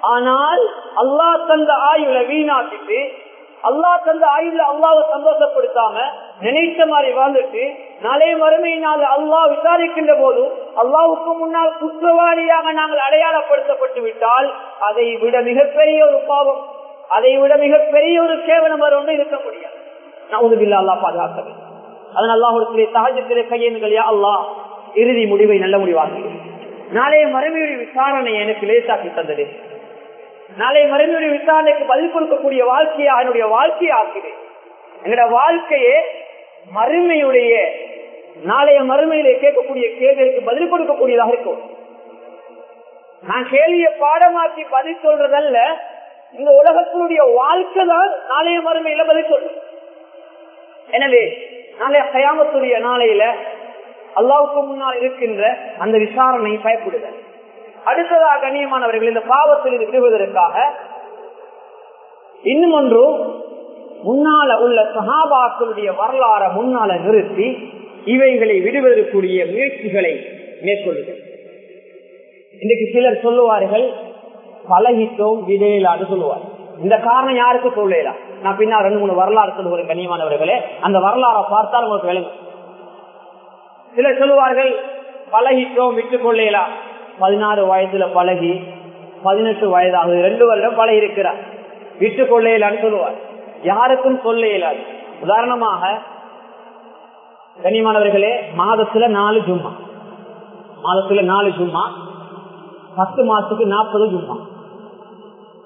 ஆனால் அல்லா தந்த ஆயுளை வீணாக்கிட்டு அல்லா தந்த ஆயுள அல்லாவை சந்தோஷப்படுத்தாம நினைத்த மாதிரி வாழ்ந்துட்டு நாளை மறுமையினால் அல்லாஹ் விசாரிக்கின்ற போது அல்லாவுக்கு முன்னால் குற்றவாளியாக நாங்கள் அடையாளப்படுத்தப்பட்டு விட்டால் அதை விட மிகப்பெரிய ஒரு பாவம். அதை விட மிகப்பெரிய ஒரு கேவலம் வர ஒன்று இருக்க முடியாது. நவுதுபில்லா அல்லா பாதுகாக்க வேண்டும். அதன் அல்லாஹுடைய சகஜத்திலே கையெழுந்துகள் அல்லாஹ் இறுதி முடிவை நல்ல முடிவாக நாளைய மறுமையுடைய விசாரணை எனக்கு லேசாக்கி தந்தது. நாளை மறைந்துடைய விசாரணைக்கு பதில் கொடுக்கக்கூடிய வாழ்க்கையா என்னுடைய வாழ்க்கையை ஆக்கிறேன் என்னோட வாழ்க்கையே மறுமையுடைய நாளைய மறுமையிலே கேட்கக்கூடிய கேள்விக்கு பதில் கொடுக்கக்கூடியதாக இருக்கும். நான் கேள்வியை பாடமாக்கி பதில் சொல்றதல்ல இந்த உலகத்தினுடைய வாழ்க்கை தான் நாளைய மறுமையில பதில் சொல்லும். எனவே நாளைய கயாமத்துடைய நாளையில அல்லாவுக்கு முன்னால் இருக்கின்ற அந்த விசாரணை பயப்படுதல். அடுத்ததாக கண்ணியமானவர்கள் இந்த பாவத்தில் இது விடுவதற்காக இன்னும் ஒன்று முன்னால உள்ள சகாபாக்களுடைய வரலாற முன்னால நிறுத்தி இவைகளை விடுவதற்குரிய முயற்சிகளை மேற்கொள்ளுங்கள். இன்றைக்கு சிலர் சொல்லுவார்கள் பழகிட்டோம் விடையிலான்னு சொல்லுவார். இந்த காரணம் யாருக்கு சொல்லலாம் நான் பின்னா ரெண்டு மூணு வரலாறு சொல்லுவேன் கண்ணியமானவர்களே. அந்த வரலாறை பார்த்தால் உங்களுக்கு விளங்கும். சிலர் சொல்லுவார்கள் பழகிட்டோம் விட்டுக் கொள்ளலாம் பதினாறு வயதுல பழகி பதினெட்டு வயதாகுது ரெண்டு வருடம் பழகி இருக்கிறார் வீட்டு கொள்ளையிலான்னு சொல்லுவார். யாருக்கும் சொல்ல இயலாது உதாரணமாக கனிமானவர்களே மாதத்துல நாலு ஜும்மா. மாதத்துல நாலு ஜும்மா பத்து மாசத்துக்கு நாற்பது ஜும்மா.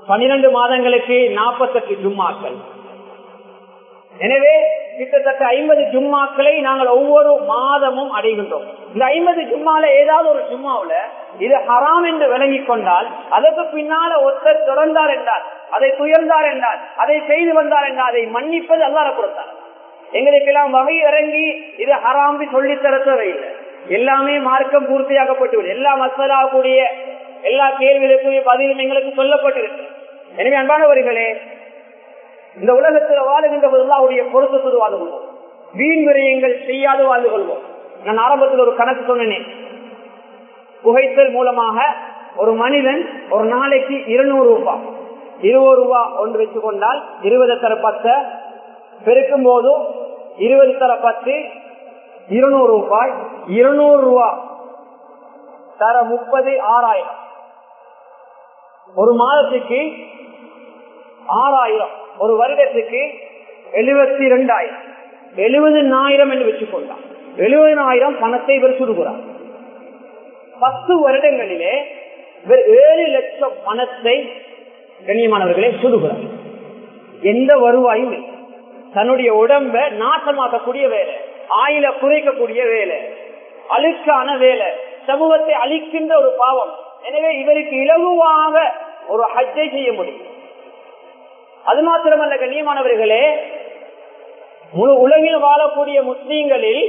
பனிரெண்டு மாதங்களுக்கு நாற்பத்தெட்டு ஜும்மாக்கள். எனவே கிட்டத்தட்ட ஐம்பது ஜும்மாக்களை நாங்கள் ஒவ்வொரு மாதமும் அடைகின்றோம். இந்த ஐம்பது ஜும்மால ஏதாவது ஒரு ஜும்மாவில இது ஹராம் என்று விளங்கி கொண்டால் அதற்கு பின்னால ஒருத்தர் தொடர்ந்தார் என்றால் அதை துயர்ந்தார் என்றால் அதை செய்து வந்தார் என்றால் அதை மன்னிப்பது அல்லார கொடுத்தார் எங்களுக்கெல்லாம் வகை இறங்கி இது ஹராம்பி சொல்லி தர இல்லை எல்லாமே மார்க்கம் பூர்த்தியாக்கப்பட்டு எல்லா மசாலாவுடைய எல்லா கேள்விகளுக்கும் பதிலும் எங்களுக்கு சொல்லப்பட்டிருக்கு எனவே அன்பானவர்களே இந்த உலகத்தில் வாழுகின்ற அல்லாவுடைய பொருத்தத்தோடு வாழ்ந்து கொள்வோம். வீண் விரயங்கள் செய்யாது வாழ்ந்து கொள்வோம். நான் ஆரம்பத்தில் ஒரு கணக்கு சொன்னேன். புகைத்தல் மூலமாக ஒரு மனிதன் ஒரு நாளைக்கு இருநூறு ரூபாய் இருபது ரூபாய் ஒன்று வச்சு கொண்டால் இருபது தர பத்தை பெருக்கும் போதும் இருபது தர பத்து இருநூறு ரூபாய் இருநூறு ரூபாய் தர முப்பது ஆறாயிரம். ஒரு மாதத்துக்கு ஆறாயிரம். ஒரு வருடத்துக்கு எழுபத்தி ரெண்டாயிரம் எழுபதுனாயிரம் என்று வச்சுக்கொண்டார் எழுபதினாயிரம் பணத்தை இவர் சுடுகிறார். பத்து வருடங்களிலே இவர் ஏழு லட்சம் பணத்தை கண்ணியமானவர்களே சுடுகிறார். எந்த வருவாயும் இல்லை. தன்னுடைய உடம்ப நாசமாக்கக்கூடிய வேலை ஆயில குறைக்கக்கூடிய வேலை அழுக்கான வேலை சமூகத்தை அழிக்கின்ற ஒரு பாவம். எனவே இவருக்கு இலகுவாக ஒரு ஹஜ்ஜை செய்ய முடியும். அது மாத்திரமல்ல கண்ணியமானவர்களே முழு உலகில் வாழக்கூடிய முஸ்லீம்களில்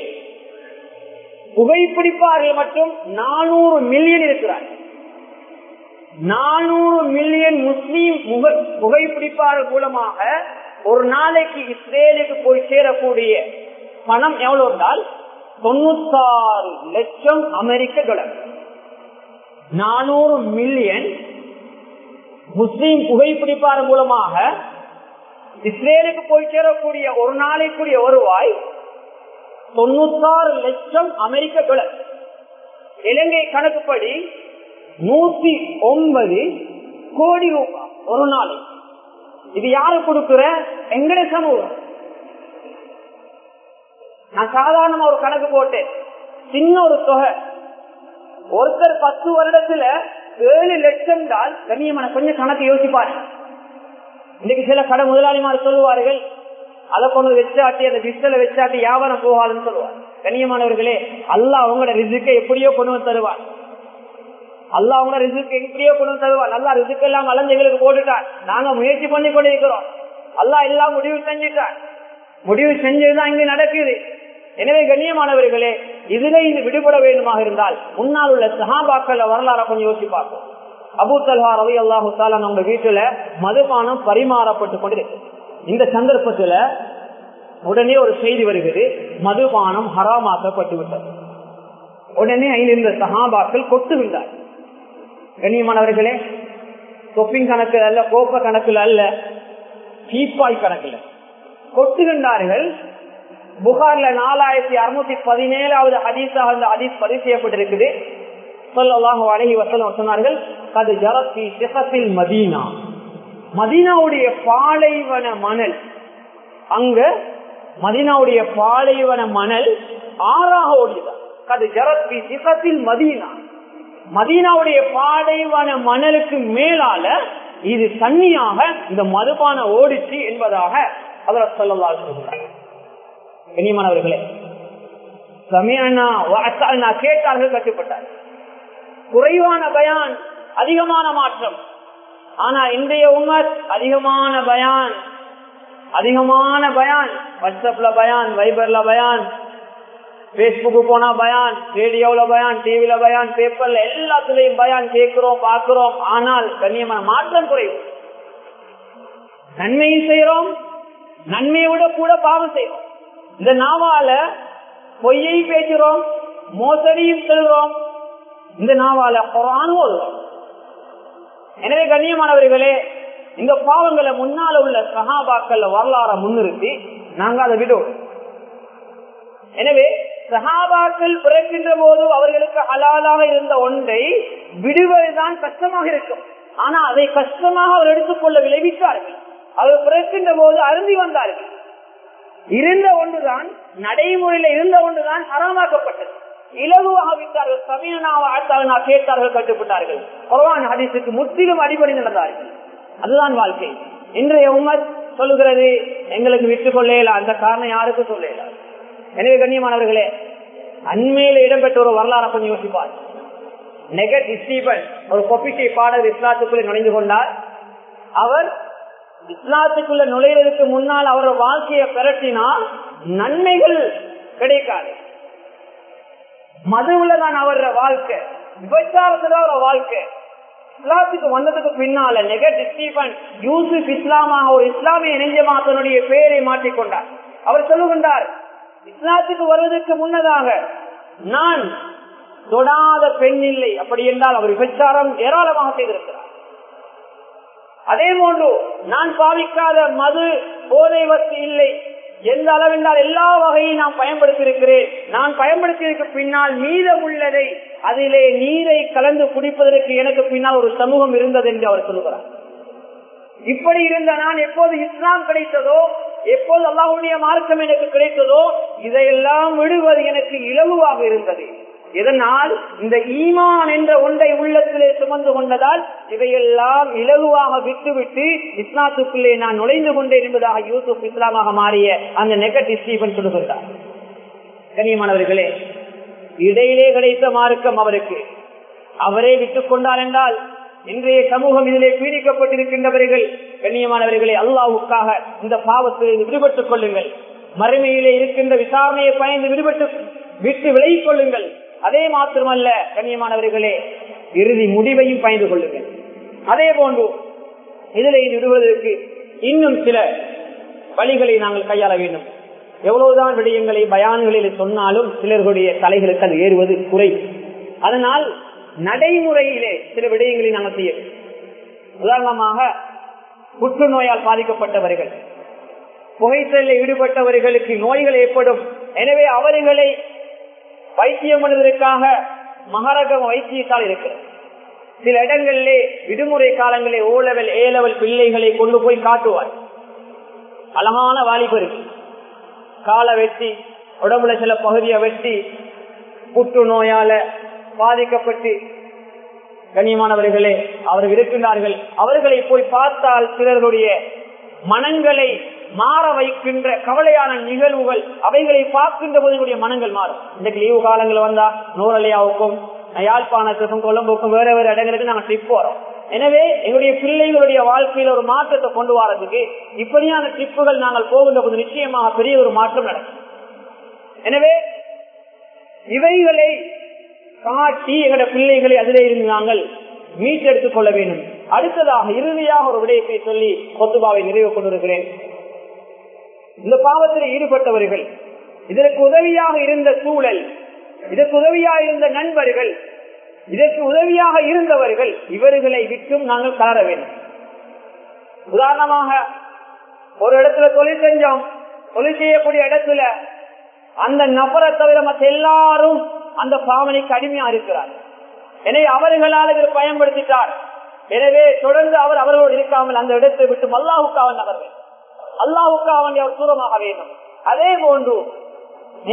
புகைப்பிடிப்பார்கள் மட்டும் நானூறு மில்லியன் இருக்கிறார். நானூறு மில்லியன் முஸ்லீம் புகைப்பிடிப்பார்கள் மூலமாக ஒரு நாளைக்கு இஸ்ரேலுக்கு போய் சேரக்கூடிய பணம் எவ்வளவு என்றால் தொண்ணூத்தாறு லட்சம் அமெரிக்க டாலர். நானூறு மில்லியன் முஸ்லீம் புகைப்பிடிப்பார் மூலமாக இஸ்ரேலுக்கு போய் சேரக்கூடிய ஒரு நாளைக்குரிய வருவாய் தொண்ணூத்தாறு லட்சம் அமெரிக்க டாலர். இலங்கை கணக்குப்படி நூத்தி ஒன்பது கோடி ரூபாய் ஒரு நாளை. இது யாரு கொடுக்கிற? எங்கட சமூகம். நான் சாதாரணமா ஒரு கணக்கு போட்டேன். சின்ன ஒரு தொகை. ஒருத்தர் பத்து வருடத்துல ஏழு லட்சம் தான் கண்ணியமான கொஞ்சம் கணக்கு யோசிப்பாரு. இன்னைக்கு சில கடை முதலாளிமார் சொல்லுவார்கள் அதை கொண்டு வச்சாட்டி அந்த பிஸ்டலை வச்சாட்டி வியாபாரம் போகாதுன்னு சொல்லுவார். கண்ணியமானவர்களே அல்ல அவங்களோட ரிசுக்கை எப்படியோ கொண்டு வந்து தருவார். அல்ல அவங்க ரிசுக்கு எப்படியோ கொண்டு வந்து தருவார். நல்லா ரிசுக்கு எல்லாம் அலைஞ்சங்களுக்கு போட்டுட்டார். நாங்க முயற்சி பண்ணி கொண்டிருக்கிறோம். அல்லா எல்லாம் முடிவு செஞ்சுட்டார். முடிவு செஞ்சதுதான் இங்க நடக்குது. எனவே கண்ணியமானவர்களே இதுல இது விடுபட வேண்டுமாக இருந்தால் முன்னால் உள்ள சஹாபாக்கள் வரலாறு கொஞ்சம் யோசிச்சு பார்ப்போம். அபு தல்ஹா ரவி அல்லாஹு தாலான் அவங்க வீட்டுல மதுபானம் பரிமாறப்பட்டு கொண்டிருக்கு. இந்த சந்தர்ப்பத்துல உடனே ஒரு செய்தி வருகிறது மதுபானம் ஹராமாக்கப்பட்டு விட்டது. உடனே ஐந்து சஹாபாக்கள் கொட்டு விட்டார். கண்ணியமானவர்களே தொப்பிங் கணக்கில் அல்ல கோப்ப கணக்கில் அல்ல சீப்பாய் கணக்கில். கொட்டுகின்றார்கள் புகார்ல நாலாயிரத்தி அறுநூத்தி பதினேழாவது ஹதீஸாக அந்த ஹதீஸ் பதிவு செய்யப்பட்டிருக்குது. சொல்லலாக அழகி வசனம் சொன்னார்கள் அது ஜரத்தி சிகத்தில் மதீனா. மதீனாவுடைய பாலைவன மணல் அங்க மதீனாவுடைய பாலைவன மணல் ஆறாக ஓடிதான் கது ஜரத்தி சிகத்தில் மதீனா. மதீனாவுடைய பாலைவன மணலுக்கு மேலால இது தண்ணியாக இந்த மதுபான ஓடிச்சு என்பதாக அதில் சொல்லலாம் சொல்கிறார் கண்ணியமானவர்களே சமயனா கேட்டார்கள் கட்டுப்பட்டார். குறைவான பயான் அதிகமான மாற்றம். ஆனா இன்றைய உமர் அதிகமான பயான் அதிகமான பயான் வாட்ஸ்அப்ல பயான் வைபர்ல பயான் பேஸ்புக்கு போனா பயான் ரேடியோல பயான் டிவில பயான் பேப்பர்ல எல்லாத்துலயும் பயான் கேட்கிறோம் பார்க்கிறோம். ஆனால் கண்ணியமான மாற்றம் குறைவு. நன்மையும் செய்யறோம் நன்மையை விட கூட பாவம் செய்யறோம் இந்த நாவால பொய்யை பேசுறோம் மோசடியும் செல்கிறோம். இந்த நாவால குரானும் எனவே கண்ணியமானவர்களே இந்த பாவங்களை முன்னால உள்ள சகாபாக்கள் வரலாற முன்னிறுத்தி நாங்க அதை விடுவோம். எனவே சகாபாக்கள் பிறக்கின்ற போது அவர்களுக்கு அலாலாக இருந்த ஒன்றை விடுவதுதான் கஷ்டமாக இருக்கும். ஆனா அதை கஷ்டமாக அவர் எடுத்துக்கொள்ள விளைவித்தார்கள். அவர் பிறக்கின்ற போது அருந்தி வந்தார்கள். இருந்த ஒன்றுதான் நடைமுறையில இருந்த ஒன்றுதான் அறமாக்கப்பட்டது இலகுவாக விட்டார்கள் சமீனாக ஆழ்த்தார்கள் கேட்டார்கள் கட்டுப்பட்டார்கள். குர்ஆன் ஹதீஸுக்கு முற்றிலும் அடிபடி நடந்தார்கள். அதுதான் வாழ்க்கை. இன்றைய உமர் சொல்லுகிறது எங்களுக்கு விட்டுக் கொள்ளையில அந்த காரணம் யாருக்கும் சொல்லல? எனவே கண்ணியமானவர்களே அண்மையில இடம்பெற்ற ஒரு வரலாறு கொஞ்சம் யோசிப்பார். நெகட் ஸ்டீபன் ஒரு கொப்பிக்கை பாடல் இஸ்லாத்துக்குள்ளே நுழைந்து கொண்டார். அவர் இஸ்லாத்துக்குள்ள நுழைவதற்கு முன்னால் அவரோட வாழ்க்கையை பெரட்டினால் நன்மைகள் கிடைக்காது. மதுவுல தான் அவரோட வாழ்க்கை. விபச்சாரத்துல அவரோட வாழ்க்கை. இஸ்லாத்துக்கு வந்ததுக்கு பின்னால நெகட்டிவ் ஸ்டீபன் யூசுப் இஸ்லாமாக ஒரு இஸ்லாமிய நெஞ்சமா தன்னுடைய பெயரை மாற்றிக்கொண்டார் அவர் சொல்லுகின்றார் இஸ்லாத்துக்கு வருவதற்கு முன்னதாக நான் தொடாத பெண் இல்லை. அப்படி என்றால் அவர் விபச்சாரம் ஏராளமாக செய்திருக்கிறார். அதே போன்று நான் பாவிக்காத மது போதை வசதி இல்லை. எந்த அளவென்றால் எல்லா வகையும் நான் பயன்படுத்தியிருக்கிறேன். நான் பயன்படுத்தியதற்கு பின்னால் மீதம் உள்ளதை அதிலே நீரை கலந்து குடிப்பதற்கு எனக்கு பின்னால் ஒரு சமூகம் இருந்தது என்று அவர் சொல்லுகிறார். இப்படி இருந்த நான் எப்போது இஸ்லாம் கிடைத்ததோ எப்போது அல்லாஹுடைய மார்க்கம் எனக்கு கிடைத்ததோ இதையெல்லாம் விடுவது எனக்கு இலகுவாக இருந்தது. இதனால் இந்த ஈமான் என்ற ஒன்றை உள்ளத்திலே சுமந்து கொண்டதால் இவையெல்லாம் இலகுவாக விட்டுவிட்டு இஸ்லாத்துக்குள்ளே நான் நுழைந்து கொண்டேன் என்பதாக யூசுப் இஸ்லாமாக மாறிய அந்த நெகட்டிவ் ஸ்டீபன் சொல்லுகிறார் கனியமானவர்களே இடையிலே கிடைத்த மார்க்கம் அவருக்கு. அவரே விட்டுக் கொண்டார் என்றால் இன்றைய சமூகம் இதிலே பீடிக்கப்பட்டிருக்கின்றவர்கள். கண்ணியமானவர்களை அல்லாவுக்காக இந்த பாவத்தில் விடுபட்டுக் கொள்ளுங்கள். மறுமையிலே இருக்கின்ற விசாரணையை பயந்து விடுபட்டு விட்டு விலகிக் கொள்ளுங்கள். அதே மாத்திரமல்ல கண்ணியமானவர்களே இறுதி முடிவையும் பயந்து கொள்ளுங்கள். அதே போன்று இதில் விடுவதற்கு இன்னும் சில வழிகளை நாங்கள் கையாள வேண்டும். எவ்வளவுதான் விடயங்களை பயான்களில் சொன்னாலும் சிலர்களுடைய தலைகளுக்கு அது ஏறுவது குறை. அதனால் நடைமுறையிலே சில விடயங்களை நாங்கள் செய்ய உதாரணமாக புற்றுநோயால் பாதிக்கப்பட்டவர்கள். புகைத்தலில் ஈடுபட்டவர்களுக்கு நோய்கள் ஏற்படும். எனவே அவர்களை வைத்தியம் பண்ணுவதற்காக மகரகம் வைத்தியத்தால் இருக்கிறது சில இடங்களிலே விடுமுறை காலங்களே ஓ லெவல் ஏ லெவல் பிள்ளைகளை கொண்டு போய் காட்டுவார். அழகான வாலிபருக்கு காலை வெட்டி உடம்புல சில பகுதியை வெட்டி புற்றுநோயால பாதிக்கப்பட்டு கண்ணியமானவர்களே அவர்கள் இருக்கின்றார்கள். அவர்களை போய் பார்த்தால் சிலருடைய மனங்களை மாற வைக்கின்ற கவலையான நிகழ்வுகள் அவைகளை பார்க்கின்ற போது மனங்கள் மாறும். இன்றைக்கு லீவு காலங்கள் வந்தா நூறலியாவுக்கும் யாழ்ப்பாணத்துக்கும் கொழும்புக்கும் வேற வேற இடங்களுக்கு நாங்கள் ட்ரிப் போறோம். எனவே எங்களுடைய பிள்ளைகளுடைய வாழ்க்கையில ஒரு மாற்றத்தை கொண்டு வரதுக்கு இப்படியான ட்ரிப்புகள் நாங்கள் போகின்ற போது நிச்சயமாக பெரிய ஒரு மாற்றம் நடக்கும். எனவே இவைகளை காட்டி எங்களுடைய பிள்ளைகளை அதிலே இருந்து நாங்கள் மீட்டெடுத்துக் கொள்ள வேண்டும். அடுத்ததாக இறுதியாக ஒரு விடயத்தை சொல்லி கொத்துபாவை நிறைவு கொண்டிருக்கிறேன். இந்த பாவத்தில் ஈடுபட்டவர்கள் இதற்கு உதவியாக இருந்த சூழல் இதற்கு உதவியாக இருந்த நண்பர்கள் இதற்கு உதவியாக இருந்தவர்கள் இவர்களை விட்டும் நாங்கள் தளர வேண்டும். உதாரணமாக ஒரு இடத்துல தொழில் செஞ்சோம் தொழில் செய்யக்கூடிய இடத்துல அந்த நபரை தவிர மற்ற எல்லாரும் அந்த பாவனைக்கு அடிமையா இருக்கிறார். எனவே அவர்களால் இவர் பயன்படுத்திட்டார். எனவே தொடர்ந்து அவர் அவர்களோடு இருக்காமல் அந்த இடத்தை விட்டு மல்லாவுக்காவல் நபர்கள் அல்லாவுக்கு அவன் அவர் தூரமாக வேண்டும். அதே போன்று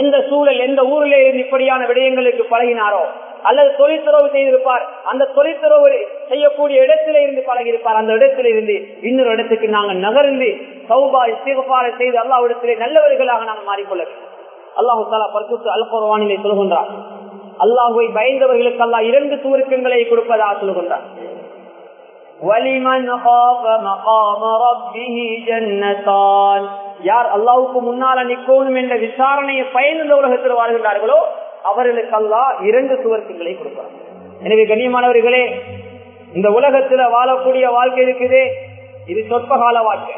எந்த சூழல் எந்த ஊரிலே இருந்து இப்படியான விடயங்களுக்கு பழகினாரோ அல்லது தொழிற்துறவு செய்திருப்பார் அந்த தொழிற்துறவு செய்யக்கூடிய இடத்திலே இருந்து பழகியிருப்பார். அந்த இடத்தில இருந்து இன்னொரு இடத்துக்கு நாங்கள் நகர்ந்து சௌபா இஸ்திகபாரை செய்து அல்லாஹ் இடத்திலே நல்லவர்களாக நாங்கள் மாறிக்கொள்ள வேண்டும். அல்லாஹு தாலா பரிசுத்து அல் சொல்கின்றார் அல்லாஹுவை பயந்தவர்களுக்கு அல்லா இரண்டு தூருக்கங்களை கொடுப்பதாக சொல்கின்றார் யார் அல்லாவுக்கு முன்னால நிக்கணும் என்ற விசாரணையை பயனுள்ள உலகத்தில் வாழ்கின்றார்களோ அவர்களுக்கு அல்லா இரண்டு சுவர்க்கங்களை கொடுப்பார் எனவே கண்ணியமானவர்களே இந்த உலகத்துல வாழக்கூடிய வாழ்க்கை இருக்குது. இது சொற்ப கால வாழ்க்கை.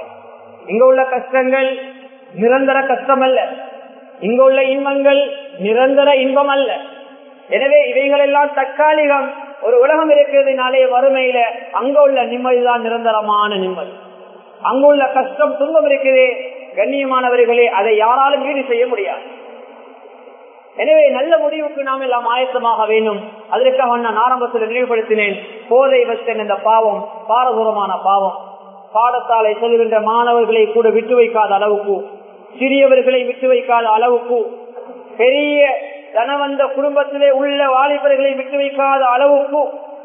இங்க உள்ள கஷ்டங்கள் நிரந்தர கஷ்டம் அல்ல இங்க உள்ள இன்பங்கள் நிரந்தர இன்பம் அல்ல எனவே இவைகள் எல்லாம் தற்காலிகம் ஒரு உலகம் இருக்கிறது நாளைய வறுமையில அங்க உள்ள நிம்மதிதான் நிரந்தரமான நிம்மதி. அங்குள்ள கஷ்டம் துன்பம் இருக்குது. கண்ணியமானவர்களே அதை யாராலும் ஈடு செய்ய முடியாது. எனவே நல்ல முடிவுக்கு நாம் எல்லாம் ஆயத்தமாக வேண்டும். அதற்காக நான் ஆரம்பத்தில் நினைவுபடுத்தினேன். போதை வச்சன் இந்த பாவம் பாரதூரமான பாவம். பாடத்தாலை செல்கின்ற மாணவர்களை கூட விட்டு வைக்காத அளவுக்கு சிறியவர்களை விட்டு வைக்காத அளவுக்கு பெரிய தனவந்த குடும்பத்திலே உள்ள வாலிபர்களை விட்டு வைக்காத அளவுக்கு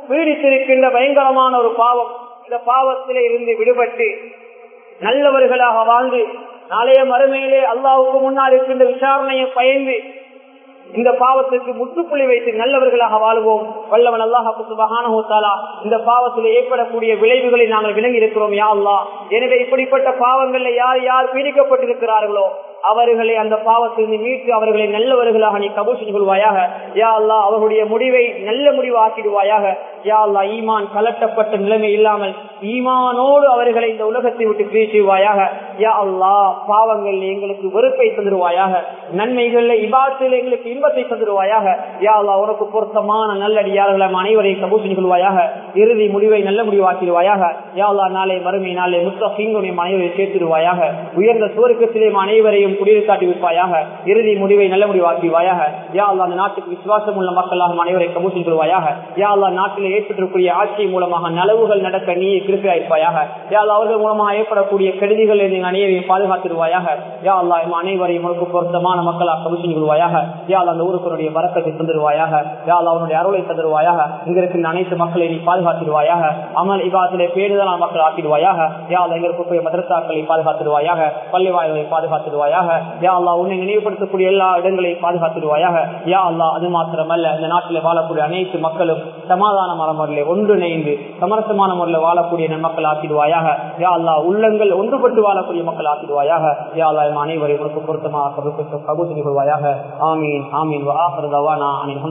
பீடித்திருக்கின்ற பயங்கரமான ஒரு பாவம். இந்த பாவத்திலே இருந்து விடுபட்டு நல்லவர்களாக வாழ்ந்து நாளைய மறுமையிலே அல்லாவுக்கு முன்னால் இருக்கின்ற விசாரணையை பயந்து இந்த பாவத்துக்கு முற்றுப்புள்ளி வைத்து நல்லவர்களாக வாழ்வோம். வல்லவன் அல்லாஹாலா இந்த பாவத்தில் ஏற்படக்கூடிய விளைவுகளை நாங்கள் விளங்கி இருக்கிறோம் யா அல்லா எனவே இப்படிப்பட்ட பாவங்கள்ல யார் யார் பீடிக்கப்பட்டிருக்கிறார்களோ அவர்களை அந்த பாவத்திலிருந்து மீட்டு அவர்களை நல்லவர்களாக நீ கபூர் செஞ்சு கொள்வாயாக. யா அல்லா அவர்களுடைய முடிவை நல்ல முடிவு ஆக்கிடுவாயாக. யா அல்லா ஈமான் கலட்டப்பட்ட நிலைமை இல்லாமல் ஈமானோடு அவர்களை இந்த உலகத்தை விட்டு பேசுவாயாக யா அல்லா பாவங்கள் எங்களுக்கு வெறுப்பை தந்துடுவாயாக. நன்மைகள்ல இபாத்தில் எங்களுக்கு இன்பத்தை தந்துடுவாயாக. யா அல்லா உனக்கு பொருத்தமான நல்லடியார்களை அனைவரையும் கபூசணி கொள்வாயாக. இறுதி முடிவை நல்ல முடிவாக்கிடுவாயாக. யா அல்லா நாளை மறுமை நாளை முத்தீங்குடைய அனைவரை சேர்த்திடுவாயாக. உயர்ந்த சுவருக்கத்திலே அனைவரையும் குடியிரு காட்டி விற்பாயாக இறுதி முடிவை நல்ல முடிவாக்கிடுவாயாக. யா அல்லா அந்த நாட்டுக்கு விசுவாசம் உள்ள மக்களாக அனைவரை கபூசணி கொள்வாயாக. யா அல்லா நாட்டில் ஏற்பட்டிருக்கூடிய ஆட்சி மூலமாக நலவுகள் நடக்க நீ கிருப்பியாயிருப்பாயாக யா அல்லா அவர்கள் மூலமாக ஏற்படக்கூடிய கெடுதிகள் நீங்கள் அனைவரையும் பாதுகாத்திடுவாயாக. யா அல்லா அனைவரையும் உனக்கு பொருத்தமான மக்களாக கபூசணி கொள்வாயாக. யா அல்லா அந்த ஊருக்குடைய வரக்கத்தை தந்துருவாயாக. யா அவனுடைய அருளை தந்துருவாயாக. இங்க இருக்கின்ற அனைத்து மக்களை நீ பாதுகாத்திடுவாயாக. அமல் இவாத்திலே பேருதலான மக்கள் ஆக்கிடுவாயாக. யா அல்லா மதரசாக்களை பாதுகாத்திடுவாயாக. பள்ளி வாய்களை பாதுகாத்திடுவாயாக. யா அல்லா உன்னை நினைவுபடுத்தக்கூடிய எல்லா இடங்களையும் பாதுகாத்திடுவாயாக. யா அல்லா அது மாத்திரமல்ல இந்த நாட்டில் வாழக்கூடிய அனைத்து மக்களும் சமாதானமான முறையில் ஒன்றிணைந்து சமரசமான முறையில் வாழக்கூடிய மக்கள் ஆக்கிடுவாயாக. யா அல்லா உள்ளங்கள் ஒன்றுபட்டு வாழக்கூடிய மக்கள் ஆக்கிடுவாயாக. யா அல்லா அனைவரையும் பொருத்தமாக கபூர் கொள்வாயாக. ஆமீன். ஆமீன்.